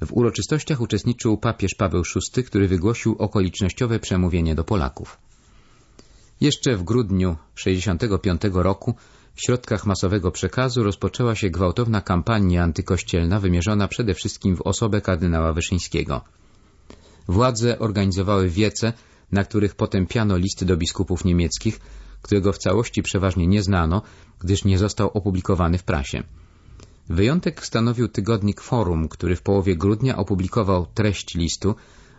W uroczystościach uczestniczył papież Paweł VI, który wygłosił okolicznościowe przemówienie do Polaków. Jeszcze w grudniu 1965 roku w środkach masowego przekazu rozpoczęła się gwałtowna kampania antykościelna wymierzona przede wszystkim w osobę kardynała Wyszyńskiego. Władze organizowały wiece, na których potępiano list do biskupów niemieckich, którego w całości przeważnie nie znano, gdyż nie został opublikowany w prasie. Wyjątek stanowił tygodnik Forum, który w połowie grudnia opublikował treść listu,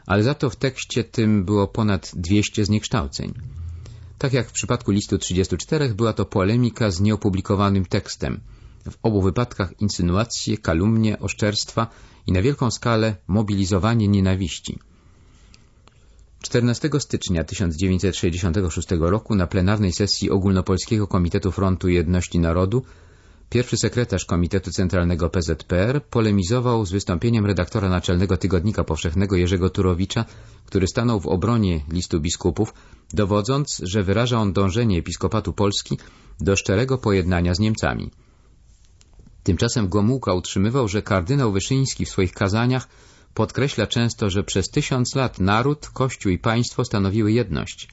ale za to w tekście tym było ponad 200 zniekształceń. Tak jak w przypadku listu 34 była to polemika z nieopublikowanym tekstem. W obu wypadkach insynuacje, kalumnie, oszczerstwa i na wielką skalę mobilizowanie nienawiści. 14 stycznia 1966 roku na plenarnej sesji Ogólnopolskiego Komitetu Frontu Jedności Narodu pierwszy sekretarz Komitetu Centralnego PZPR polemizował z wystąpieniem redaktora naczelnego Tygodnika Powszechnego Jerzego Turowicza, który stanął w obronie listu biskupów, dowodząc, że wyraża on dążenie Episkopatu Polski do szczerego pojednania z Niemcami. Tymczasem Gomułka utrzymywał, że kardynał Wyszyński w swoich kazaniach podkreśla często, że przez tysiąc lat naród, Kościół i państwo stanowiły jedność.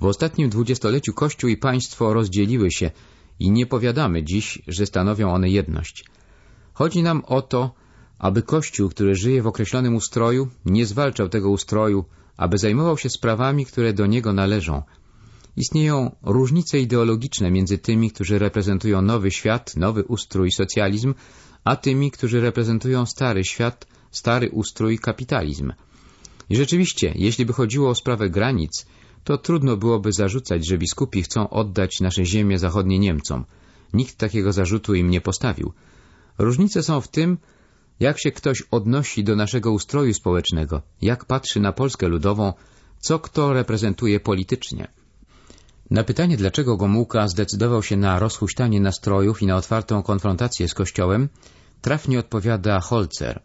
W ostatnim dwudziestoleciu Kościół i państwo rozdzieliły się i nie powiadamy dziś, że stanowią one jedność. Chodzi nam o to, aby Kościół, który żyje w określonym ustroju, nie zwalczał tego ustroju, aby zajmował się sprawami, które do niego należą. Istnieją różnice ideologiczne między tymi, którzy reprezentują nowy świat, nowy ustrój socjalizm, a tymi, którzy reprezentują stary świat, stary ustrój kapitalizm. I rzeczywiście, jeśli by chodziło o sprawę granic, to trudno byłoby zarzucać, że biskupi chcą oddać nasze ziemie zachodnie Niemcom. Nikt takiego zarzutu im nie postawił. Różnice są w tym, jak się ktoś odnosi do naszego ustroju społecznego, jak patrzy na Polskę ludową, co kto reprezentuje politycznie. Na pytanie, dlaczego Gomułka zdecydował się na rozhuśtanie nastrojów i na otwartą konfrontację z Kościołem, trafnie odpowiada Holzer.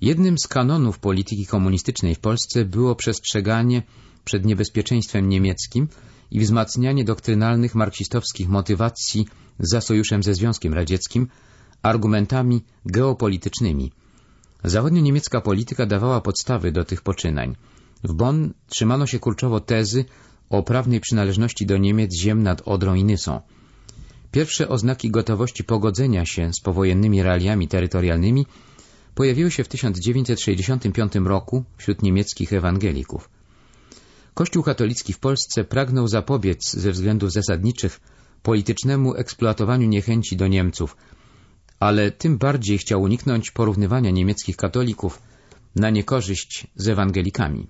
Jednym z kanonów polityki komunistycznej w Polsce było przestrzeganie przed niebezpieczeństwem niemieckim i wzmacnianie doktrynalnych marksistowskich motywacji za sojuszem ze Związkiem Radzieckim argumentami geopolitycznymi. Zachodnio-niemiecka polityka dawała podstawy do tych poczynań. W Bonn trzymano się kurczowo tezy o prawnej przynależności do Niemiec ziem nad Odrą i Nysą. Pierwsze oznaki gotowości pogodzenia się z powojennymi realiami terytorialnymi pojawiły się w 1965 roku wśród niemieckich ewangelików. Kościół katolicki w Polsce pragnął zapobiec ze względów zasadniczych politycznemu eksploatowaniu niechęci do Niemców, ale tym bardziej chciał uniknąć porównywania niemieckich katolików na niekorzyść z ewangelikami.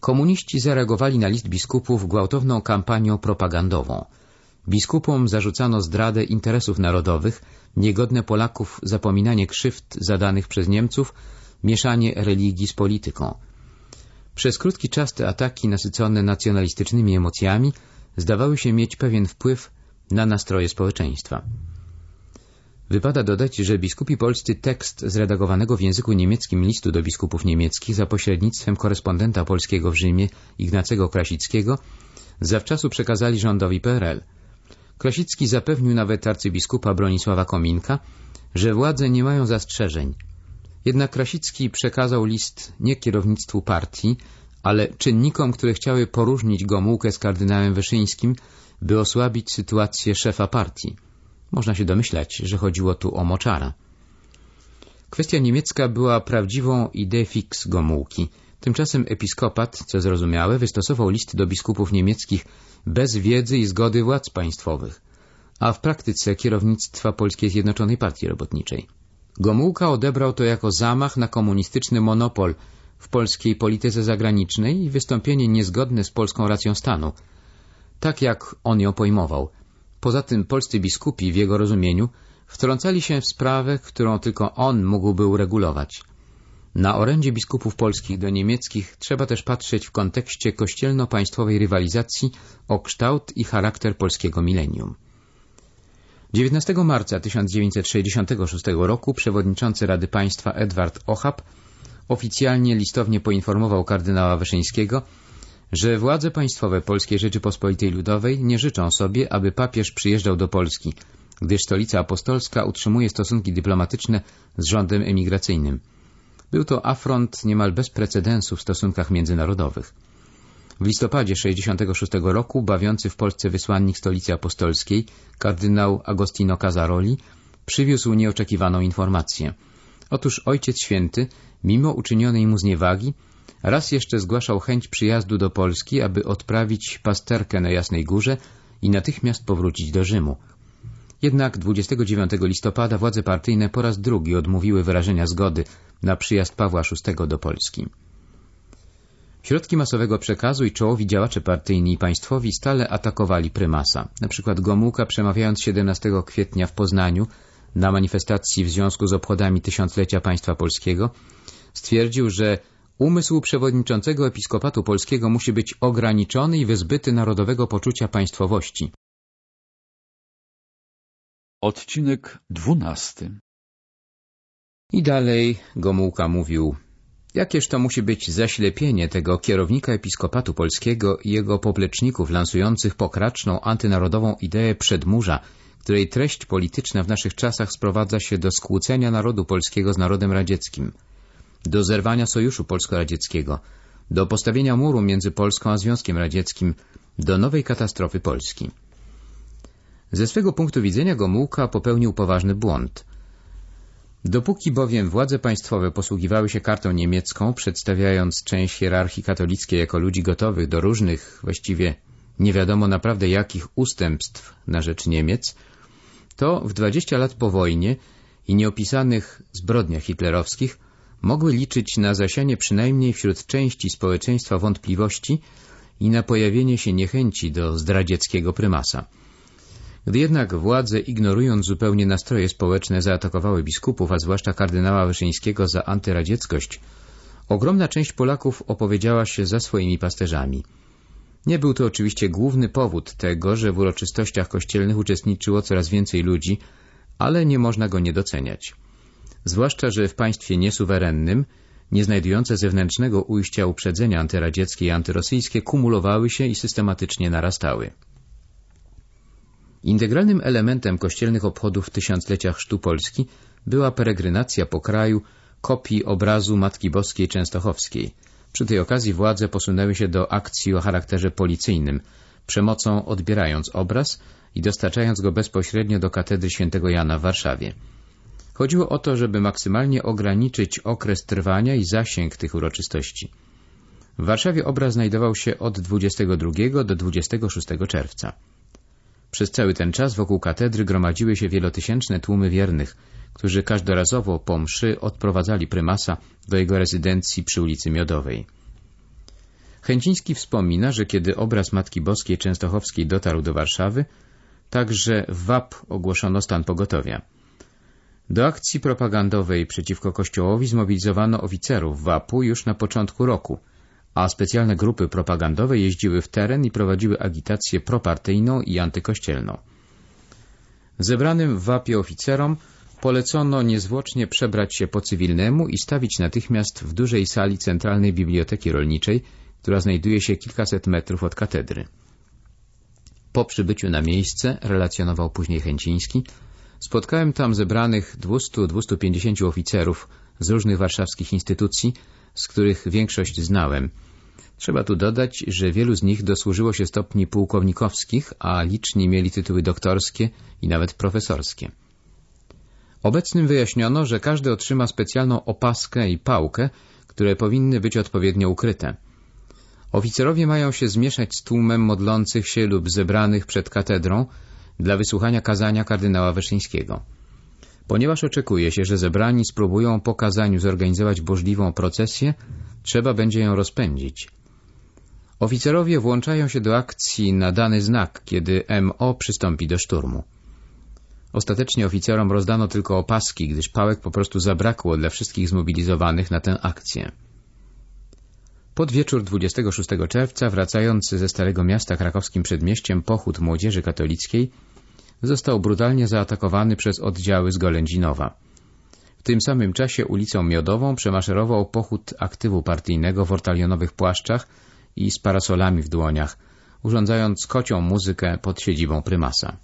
Komuniści zareagowali na list biskupów gwałtowną kampanią propagandową. Biskupom zarzucano zdradę interesów narodowych, niegodne Polaków zapominanie krzywd zadanych przez Niemców, mieszanie religii z polityką. Przez krótki czas te ataki nasycone nacjonalistycznymi emocjami zdawały się mieć pewien wpływ na nastroje społeczeństwa. Wypada dodać, że biskupi polscy tekst zredagowanego w języku niemieckim listu do biskupów niemieckich za pośrednictwem korespondenta polskiego w Rzymie Ignacego Krasickiego zawczasu przekazali rządowi PRL. Krasicki zapewnił nawet arcybiskupa Bronisława Kominka, że władze nie mają zastrzeżeń, jednak Krasicki przekazał list nie kierownictwu partii, ale czynnikom, które chciały poróżnić Gomułkę z kardynałem Wyszyńskim, by osłabić sytuację szefa partii. Można się domyślać, że chodziło tu o moczara. Kwestia niemiecka była prawdziwą idée fix Gomułki. Tymczasem episkopat, co zrozumiałe, wystosował list do biskupów niemieckich bez wiedzy i zgody władz państwowych, a w praktyce kierownictwa Polskiej Zjednoczonej Partii Robotniczej. Gomułka odebrał to jako zamach na komunistyczny monopol w polskiej polityce zagranicznej i wystąpienie niezgodne z polską racją stanu, tak jak on ją pojmował. Poza tym polscy biskupi w jego rozumieniu wtrącali się w sprawę, którą tylko on mógłby uregulować. Na orędzie biskupów polskich do niemieckich trzeba też patrzeć w kontekście kościelno-państwowej rywalizacji o kształt i charakter polskiego milenium. 19 marca 1966 roku przewodniczący Rady Państwa Edward Ochab oficjalnie listownie poinformował kardynała Wyszyńskiego, że władze państwowe Polskiej Rzeczypospolitej Ludowej nie życzą sobie, aby papież przyjeżdżał do Polski, gdyż stolica apostolska utrzymuje stosunki dyplomatyczne z rządem emigracyjnym. Był to afront niemal bez precedensu w stosunkach międzynarodowych. W listopadzie 1966 roku bawiący w Polsce wysłannik stolicy apostolskiej, kardynał Agostino Casaroli, przywiózł nieoczekiwaną informację. Otóż Ojciec Święty, mimo uczynionej mu zniewagi, raz jeszcze zgłaszał chęć przyjazdu do Polski, aby odprawić pasterkę na Jasnej Górze i natychmiast powrócić do Rzymu. Jednak 29 listopada władze partyjne po raz drugi odmówiły wyrażenia zgody na przyjazd Pawła VI do Polski. Środki masowego przekazu i czołowi działacze partyjni i państwowi stale atakowali prymasa. Na przykład Gomułka przemawiając 17 kwietnia w Poznaniu na manifestacji w związku z obchodami tysiąclecia państwa polskiego stwierdził, że umysł przewodniczącego episkopatu polskiego musi być ograniczony i wyzbyty narodowego poczucia państwowości. Odcinek dwunasty I dalej Gomułka mówił Jakież to musi być zaślepienie tego kierownika episkopatu polskiego i jego popleczników lansujących pokraczną antynarodową ideę przedmurza, której treść polityczna w naszych czasach sprowadza się do skłócenia narodu polskiego z narodem radzieckim, do zerwania sojuszu polsko-radzieckiego, do postawienia muru między Polską a Związkiem Radzieckim, do nowej katastrofy Polski. Ze swego punktu widzenia Gomułka popełnił poważny błąd – Dopóki bowiem władze państwowe posługiwały się kartą niemiecką, przedstawiając część hierarchii katolickiej jako ludzi gotowych do różnych, właściwie nie wiadomo naprawdę jakich ustępstw na rzecz Niemiec, to w 20 lat po wojnie i nieopisanych zbrodniach hitlerowskich mogły liczyć na zasianie przynajmniej wśród części społeczeństwa wątpliwości i na pojawienie się niechęci do zdradzieckiego prymasa. Gdy jednak władze, ignorując zupełnie nastroje społeczne, zaatakowały biskupów, a zwłaszcza kardynała Wyszyńskiego za antyradzieckość, ogromna część Polaków opowiedziała się za swoimi pasterzami. Nie był to oczywiście główny powód tego, że w uroczystościach kościelnych uczestniczyło coraz więcej ludzi, ale nie można go nie doceniać. Zwłaszcza, że w państwie niesuwerennym, nie znajdujące zewnętrznego ujścia uprzedzenia antyradzieckie i antyrosyjskie kumulowały się i systematycznie narastały. Integralnym elementem kościelnych obchodów tysiąclecia chrztu Polski była peregrynacja po kraju kopii obrazu Matki Boskiej Częstochowskiej. Przy tej okazji władze posunęły się do akcji o charakterze policyjnym, przemocą odbierając obraz i dostarczając go bezpośrednio do katedry świętego Jana w Warszawie. Chodziło o to, żeby maksymalnie ograniczyć okres trwania i zasięg tych uroczystości. W Warszawie obraz znajdował się od 22 do 26 czerwca. Przez cały ten czas wokół katedry gromadziły się wielotysięczne tłumy wiernych, którzy każdorazowo po mszy odprowadzali prymasa do jego rezydencji przy ulicy Miodowej. Chęciński wspomina, że kiedy obraz Matki Boskiej Częstochowskiej dotarł do Warszawy, także w WAP ogłoszono stan pogotowia. Do akcji propagandowej przeciwko Kościołowi zmobilizowano oficerów WAP-u już na początku roku – a specjalne grupy propagandowe jeździły w teren i prowadziły agitację propartyjną i antykościelną. Zebranym w WAPie oficerom polecono niezwłocznie przebrać się po cywilnemu i stawić natychmiast w dużej sali Centralnej Biblioteki Rolniczej, która znajduje się kilkaset metrów od katedry. Po przybyciu na miejsce, relacjonował później Chęciński, spotkałem tam zebranych 200-250 oficerów z różnych warszawskich instytucji, z których większość znałem. Trzeba tu dodać, że wielu z nich dosłużyło się stopni pułkownikowskich, a liczni mieli tytuły doktorskie i nawet profesorskie. Obecnym wyjaśniono, że każdy otrzyma specjalną opaskę i pałkę, które powinny być odpowiednio ukryte. Oficerowie mają się zmieszać z tłumem modlących się lub zebranych przed katedrą dla wysłuchania kazania kardynała Wyszyńskiego. Ponieważ oczekuje się, że zebrani spróbują po kazaniu zorganizować burzliwą procesję, trzeba będzie ją rozpędzić. Oficerowie włączają się do akcji na dany znak, kiedy MO przystąpi do szturmu. Ostatecznie oficerom rozdano tylko opaski, gdyż pałek po prostu zabrakło dla wszystkich zmobilizowanych na tę akcję. Pod wieczór 26 czerwca, wracający ze Starego Miasta krakowskim przedmieściem pochód młodzieży katolickiej został brutalnie zaatakowany przez oddziały z Golędzinowa. W tym samym czasie ulicą Miodową przemaszerował pochód aktywu partyjnego w ortalionowych płaszczach i z parasolami w dłoniach, urządzając kocią muzykę pod siedzibą prymasa.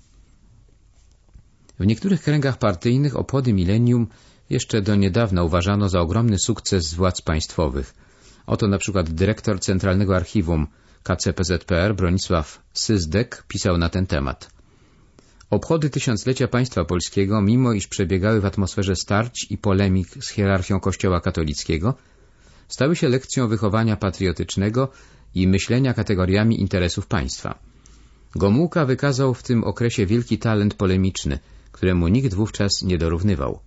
W niektórych kręgach partyjnych obchody milenium jeszcze do niedawna uważano za ogromny sukces władz państwowych. Oto na przykład dyrektor Centralnego Archiwum KCPZPR Bronisław Syzdek pisał na ten temat. Obchody tysiąclecia państwa polskiego, mimo iż przebiegały w atmosferze starć i polemik z hierarchią Kościoła katolickiego, stały się lekcją wychowania patriotycznego i myślenia kategoriami interesów państwa. Gomułka wykazał w tym okresie wielki talent polemiczny, któremu nikt wówczas nie dorównywał.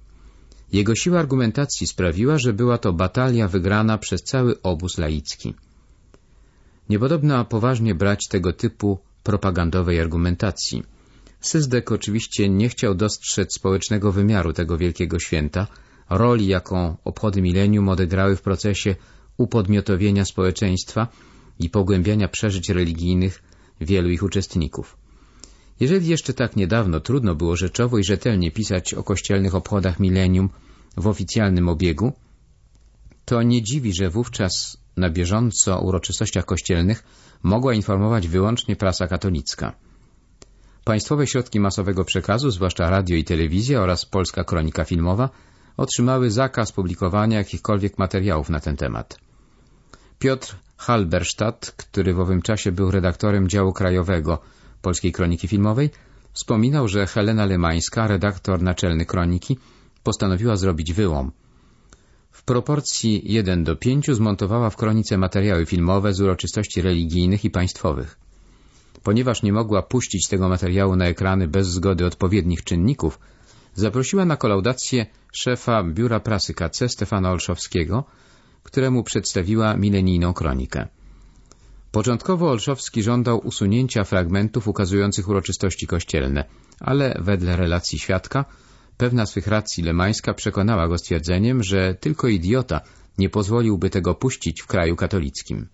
Jego siła argumentacji sprawiła, że była to batalia wygrana przez cały obóz laicki. Niepodobna poważnie brać tego typu propagandowej argumentacji. Syzdek oczywiście nie chciał dostrzec społecznego wymiaru tego wielkiego święta, roli, jaką obchody milenium odegrały w procesie upodmiotowienia społeczeństwa i pogłębiania przeżyć religijnych wielu ich uczestników. Jeżeli jeszcze tak niedawno trudno było rzeczowo i rzetelnie pisać o kościelnych obchodach milenium w oficjalnym obiegu, to nie dziwi, że wówczas na bieżąco o uroczystościach kościelnych mogła informować wyłącznie prasa katolicka. Państwowe środki masowego przekazu, zwłaszcza radio i telewizja oraz Polska Kronika Filmowa, otrzymały zakaz publikowania jakichkolwiek materiałów na ten temat. Piotr Halberstadt, który w owym czasie był redaktorem działu krajowego Polskiej Kroniki Filmowej, wspominał, że Helena Lemańska, redaktor naczelny Kroniki, postanowiła zrobić wyłom. W proporcji 1 do 5 zmontowała w Kronice materiały filmowe z uroczystości religijnych i państwowych. Ponieważ nie mogła puścić tego materiału na ekrany bez zgody odpowiednich czynników, zaprosiła na kolaudację szefa Biura Prasy KC Stefana Olszowskiego, któremu przedstawiła milenijną kronikę. Początkowo Olszowski żądał usunięcia fragmentów ukazujących uroczystości kościelne, ale wedle relacji świadka pewna swych racji lemańska przekonała go stwierdzeniem, że tylko idiota nie pozwoliłby tego puścić w kraju katolickim.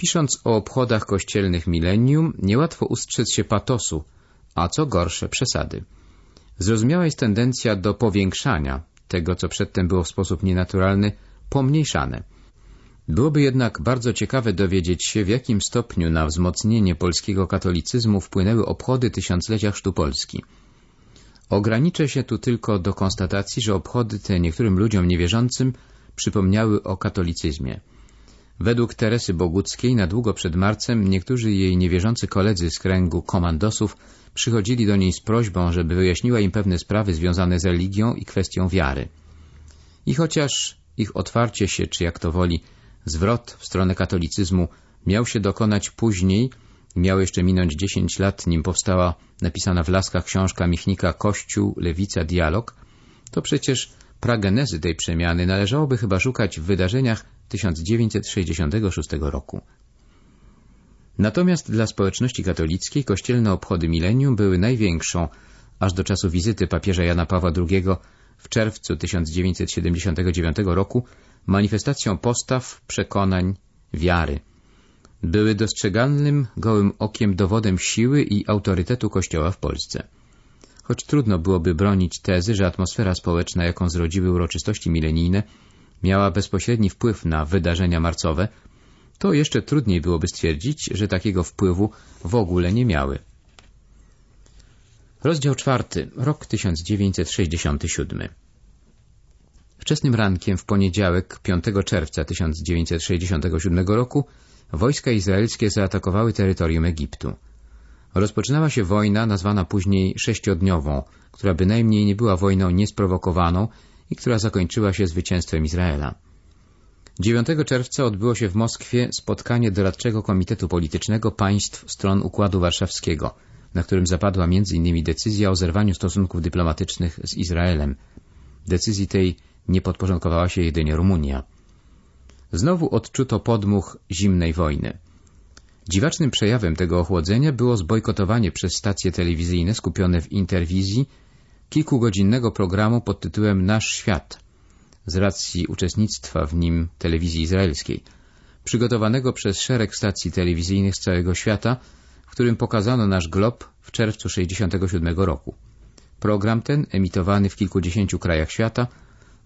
Pisząc o obchodach kościelnych milenium, niełatwo ustrzec się patosu, a co gorsze przesady. Zrozumiała jest tendencja do powiększania tego, co przedtem było w sposób nienaturalny, pomniejszane. Byłoby jednak bardzo ciekawe dowiedzieć się, w jakim stopniu na wzmocnienie polskiego katolicyzmu wpłynęły obchody tysiąclecia chrztu Polski. Ograniczę się tu tylko do konstatacji, że obchody te niektórym ludziom niewierzącym przypomniały o katolicyzmie. Według Teresy Boguckiej na długo przed marcem niektórzy jej niewierzący koledzy z kręgu komandosów przychodzili do niej z prośbą, żeby wyjaśniła im pewne sprawy związane z religią i kwestią wiary. I chociaż ich otwarcie się, czy jak to woli, zwrot w stronę katolicyzmu miał się dokonać później, miało jeszcze minąć dziesięć lat, nim powstała napisana w laskach książka Michnika Kościół, Lewica, Dialog, to przecież pragenezy tej przemiany należałoby chyba szukać w wydarzeniach 1966 roku. Natomiast dla społeczności katolickiej kościelne obchody milenium były największą, aż do czasu wizyty papieża Jana Pawła II w czerwcu 1979 roku, manifestacją postaw, przekonań, wiary. Były dostrzegalnym, gołym okiem dowodem siły i autorytetu Kościoła w Polsce. Choć trudno byłoby bronić tezy, że atmosfera społeczna, jaką zrodziły uroczystości milenijne, miała bezpośredni wpływ na wydarzenia marcowe, to jeszcze trudniej byłoby stwierdzić, że takiego wpływu w ogóle nie miały. Rozdział czwarty. Rok 1967. Wczesnym rankiem w poniedziałek 5 czerwca 1967 roku wojska izraelskie zaatakowały terytorium Egiptu. Rozpoczynała się wojna nazwana później sześciodniową, która bynajmniej nie była wojną niesprowokowaną i która zakończyła się zwycięstwem Izraela. 9 czerwca odbyło się w Moskwie spotkanie doradczego Komitetu Politycznego Państw Stron Układu Warszawskiego, na którym zapadła m.in. decyzja o zerwaniu stosunków dyplomatycznych z Izraelem. Decyzji tej nie podporządkowała się jedynie Rumunia. Znowu odczuto podmuch zimnej wojny. Dziwacznym przejawem tego ochłodzenia było zbojkotowanie przez stacje telewizyjne skupione w interwizji kilkugodzinnego programu pod tytułem Nasz Świat z racji uczestnictwa w nim telewizji izraelskiej, przygotowanego przez szereg stacji telewizyjnych z całego świata, w którym pokazano nasz glob w czerwcu 1967 roku. Program ten, emitowany w kilkudziesięciu krajach świata,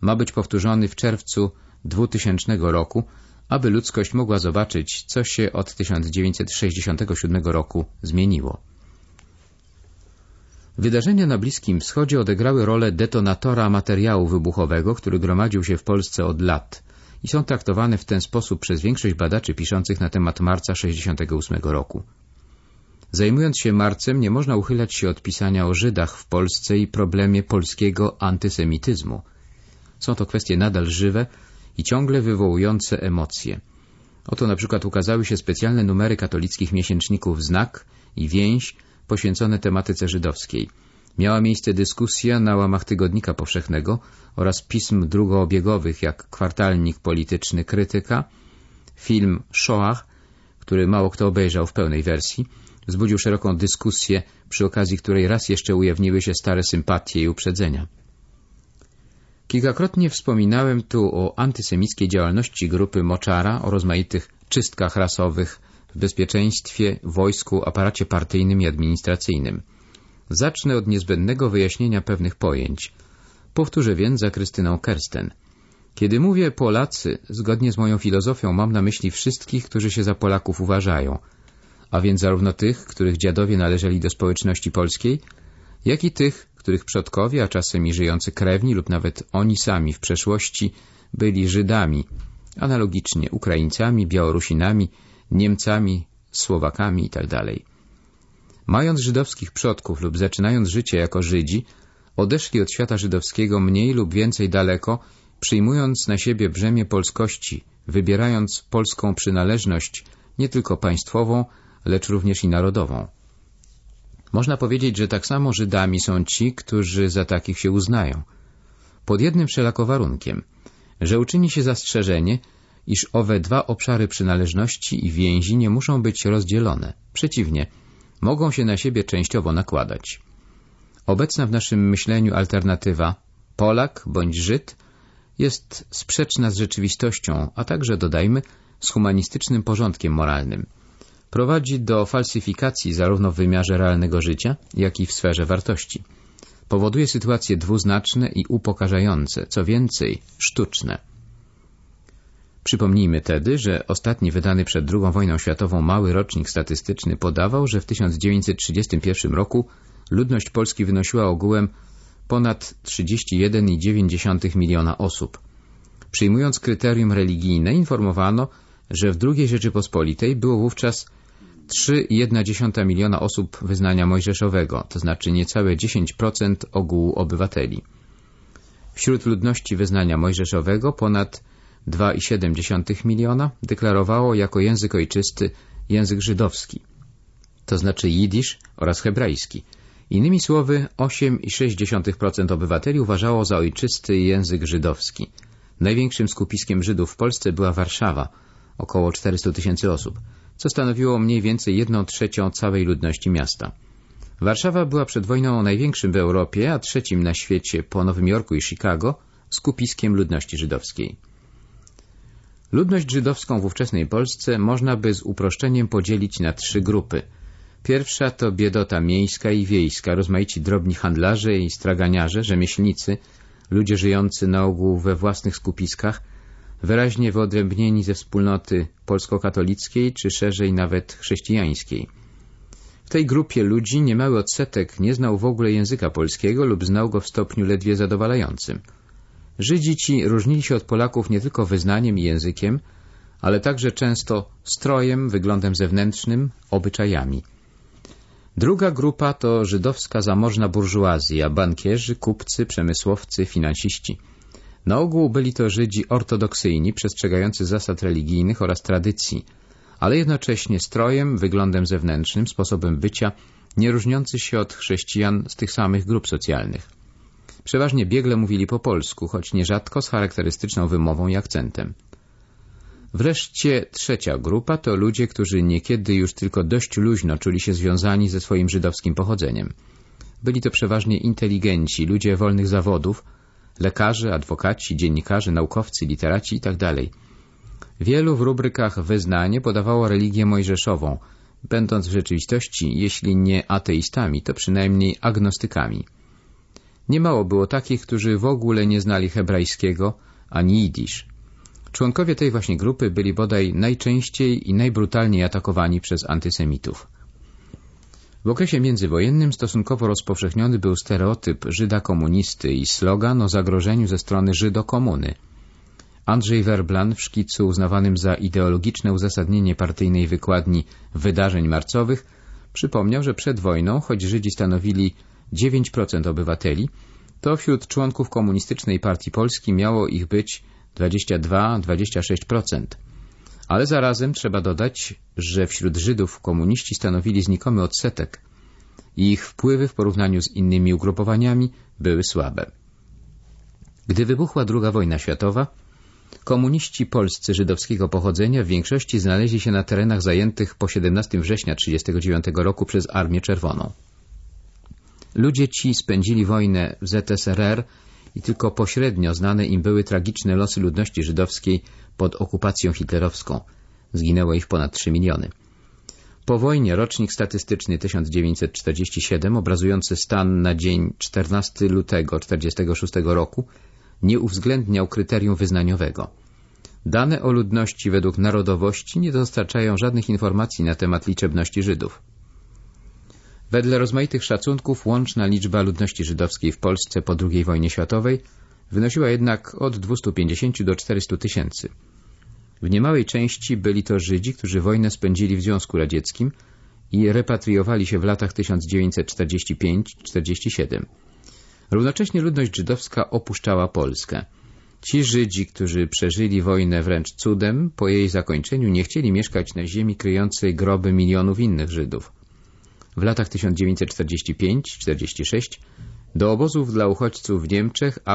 ma być powtórzony w czerwcu 2000 roku, aby ludzkość mogła zobaczyć, co się od 1967 roku zmieniło. Wydarzenia na Bliskim Wschodzie odegrały rolę detonatora materiału wybuchowego, który gromadził się w Polsce od lat i są traktowane w ten sposób przez większość badaczy piszących na temat marca 1968 roku. Zajmując się marcem, nie można uchylać się od pisania o Żydach w Polsce i problemie polskiego antysemityzmu. Są to kwestie nadal żywe i ciągle wywołujące emocje. Oto na przykład ukazały się specjalne numery katolickich miesięczników Znak i Więź poświęcone tematyce żydowskiej. Miała miejsce dyskusja na łamach Tygodnika Powszechnego oraz pism drugoobiegowych jak kwartalnik polityczny Krytyka, film Shoah, który mało kto obejrzał w pełnej wersji, wzbudził szeroką dyskusję, przy okazji której raz jeszcze ujawniły się stare sympatie i uprzedzenia. Kilkakrotnie wspominałem tu o antysemickiej działalności grupy Moczara, o rozmaitych czystkach rasowych w bezpieczeństwie, wojsku, aparacie partyjnym i administracyjnym. Zacznę od niezbędnego wyjaśnienia pewnych pojęć. Powtórzę więc za Krystyną Kersten. Kiedy mówię Polacy, zgodnie z moją filozofią mam na myśli wszystkich, którzy się za Polaków uważają, a więc zarówno tych, których dziadowie należeli do społeczności polskiej, jak i tych, których przodkowie, a czasem żyjący krewni lub nawet oni sami w przeszłości byli Żydami, analogicznie Ukraińcami, Białorusinami, Niemcami, Słowakami itd. Tak Mając żydowskich przodków lub zaczynając życie jako Żydzi, odeszli od świata żydowskiego mniej lub więcej daleko, przyjmując na siebie brzemię polskości, wybierając polską przynależność nie tylko państwową, lecz również i narodową. Można powiedzieć, że tak samo Żydami są ci, którzy za takich się uznają. Pod jednym wszelako warunkiem, że uczyni się zastrzeżenie, iż owe dwa obszary przynależności i więzi nie muszą być rozdzielone. Przeciwnie, mogą się na siebie częściowo nakładać. Obecna w naszym myśleniu alternatywa Polak bądź Żyd jest sprzeczna z rzeczywistością, a także, dodajmy, z humanistycznym porządkiem moralnym prowadzi do falsyfikacji zarówno w wymiarze realnego życia, jak i w sferze wartości. Powoduje sytuacje dwuznaczne i upokarzające, co więcej, sztuczne. Przypomnijmy tedy, że ostatni wydany przed II wojną światową mały rocznik statystyczny podawał, że w 1931 roku ludność Polski wynosiła ogółem ponad 31,9 miliona osób. Przyjmując kryterium religijne, informowano, że w II Rzeczypospolitej było wówczas 3,1 miliona osób wyznania mojżeszowego, to znaczy niecałe 10% ogółu obywateli. Wśród ludności wyznania mojżeszowego ponad 2,7 miliona deklarowało jako język ojczysty język żydowski, to znaczy jidysz oraz hebrajski. Innymi słowy, 8,6% obywateli uważało za ojczysty język żydowski. Największym skupiskiem Żydów w Polsce była Warszawa, około 400 tysięcy osób co stanowiło mniej więcej jedną trzecią całej ludności miasta. Warszawa była przed wojną największym w Europie, a trzecim na świecie po Nowym Jorku i Chicago skupiskiem ludności żydowskiej. Ludność żydowską w ówczesnej Polsce można by z uproszczeniem podzielić na trzy grupy. Pierwsza to biedota miejska i wiejska, rozmaici drobni handlarze i straganiarze, rzemieślnicy, ludzie żyjący na ogół we własnych skupiskach, wyraźnie wyodrębnieni ze wspólnoty polsko-katolickiej czy szerzej nawet chrześcijańskiej. W tej grupie ludzi niemały odsetek nie znał w ogóle języka polskiego lub znał go w stopniu ledwie zadowalającym. Żydzi ci różnili się od Polaków nie tylko wyznaniem i językiem, ale także często strojem, wyglądem zewnętrznym, obyczajami. Druga grupa to żydowska zamożna burżuazja, bankierzy, kupcy, przemysłowcy, finansiści – na ogół byli to Żydzi ortodoksyjni, przestrzegający zasad religijnych oraz tradycji, ale jednocześnie strojem, wyglądem zewnętrznym, sposobem bycia, nie różniący się od chrześcijan z tych samych grup socjalnych. Przeważnie biegle mówili po polsku, choć nierzadko z charakterystyczną wymową i akcentem. Wreszcie trzecia grupa to ludzie, którzy niekiedy już tylko dość luźno czuli się związani ze swoim żydowskim pochodzeniem. Byli to przeważnie inteligenci, ludzie wolnych zawodów, lekarze, adwokaci, dziennikarze, naukowcy, literaci itd. Wielu w rubrykach wyznanie podawało religię mojżeszową, będąc w rzeczywistości, jeśli nie ateistami, to przynajmniej agnostykami. Niemało było takich, którzy w ogóle nie znali hebrajskiego ani jidysz. Członkowie tej właśnie grupy byli bodaj najczęściej i najbrutalniej atakowani przez antysemitów. W okresie międzywojennym stosunkowo rozpowszechniony był stereotyp Żyda komunisty i slogan o zagrożeniu ze strony Żydokomuny. Andrzej Werblan w szkicu uznawanym za ideologiczne uzasadnienie partyjnej wykładni wydarzeń marcowych przypomniał, że przed wojną, choć Żydzi stanowili 9% obywateli, to wśród członków Komunistycznej Partii Polski miało ich być 22-26%. Ale zarazem trzeba dodać, że wśród Żydów komuniści stanowili znikomy odsetek i ich wpływy w porównaniu z innymi ugrupowaniami były słabe. Gdy wybuchła II wojna światowa, komuniści polscy żydowskiego pochodzenia w większości znaleźli się na terenach zajętych po 17 września 1939 roku przez Armię Czerwoną. Ludzie ci spędzili wojnę w ZSRR i tylko pośrednio znane im były tragiczne losy ludności żydowskiej pod okupacją hitlerowską. Zginęło ich ponad 3 miliony. Po wojnie rocznik statystyczny 1947 obrazujący stan na dzień 14 lutego 1946 roku nie uwzględniał kryterium wyznaniowego. Dane o ludności według narodowości nie dostarczają żadnych informacji na temat liczebności Żydów. Wedle rozmaitych szacunków łączna liczba ludności żydowskiej w Polsce po II wojnie światowej wynosiła jednak od 250 do 400 tysięcy. W niemałej części byli to Żydzi, którzy wojnę spędzili w Związku Radzieckim i repatriowali się w latach 1945-47. Równocześnie ludność żydowska opuszczała Polskę. Ci Żydzi, którzy przeżyli wojnę wręcz cudem, po jej zakończeniu nie chcieli mieszkać na ziemi kryjącej groby milionów innych Żydów. W latach 1945-46 do obozów dla uchodźców w Niemczech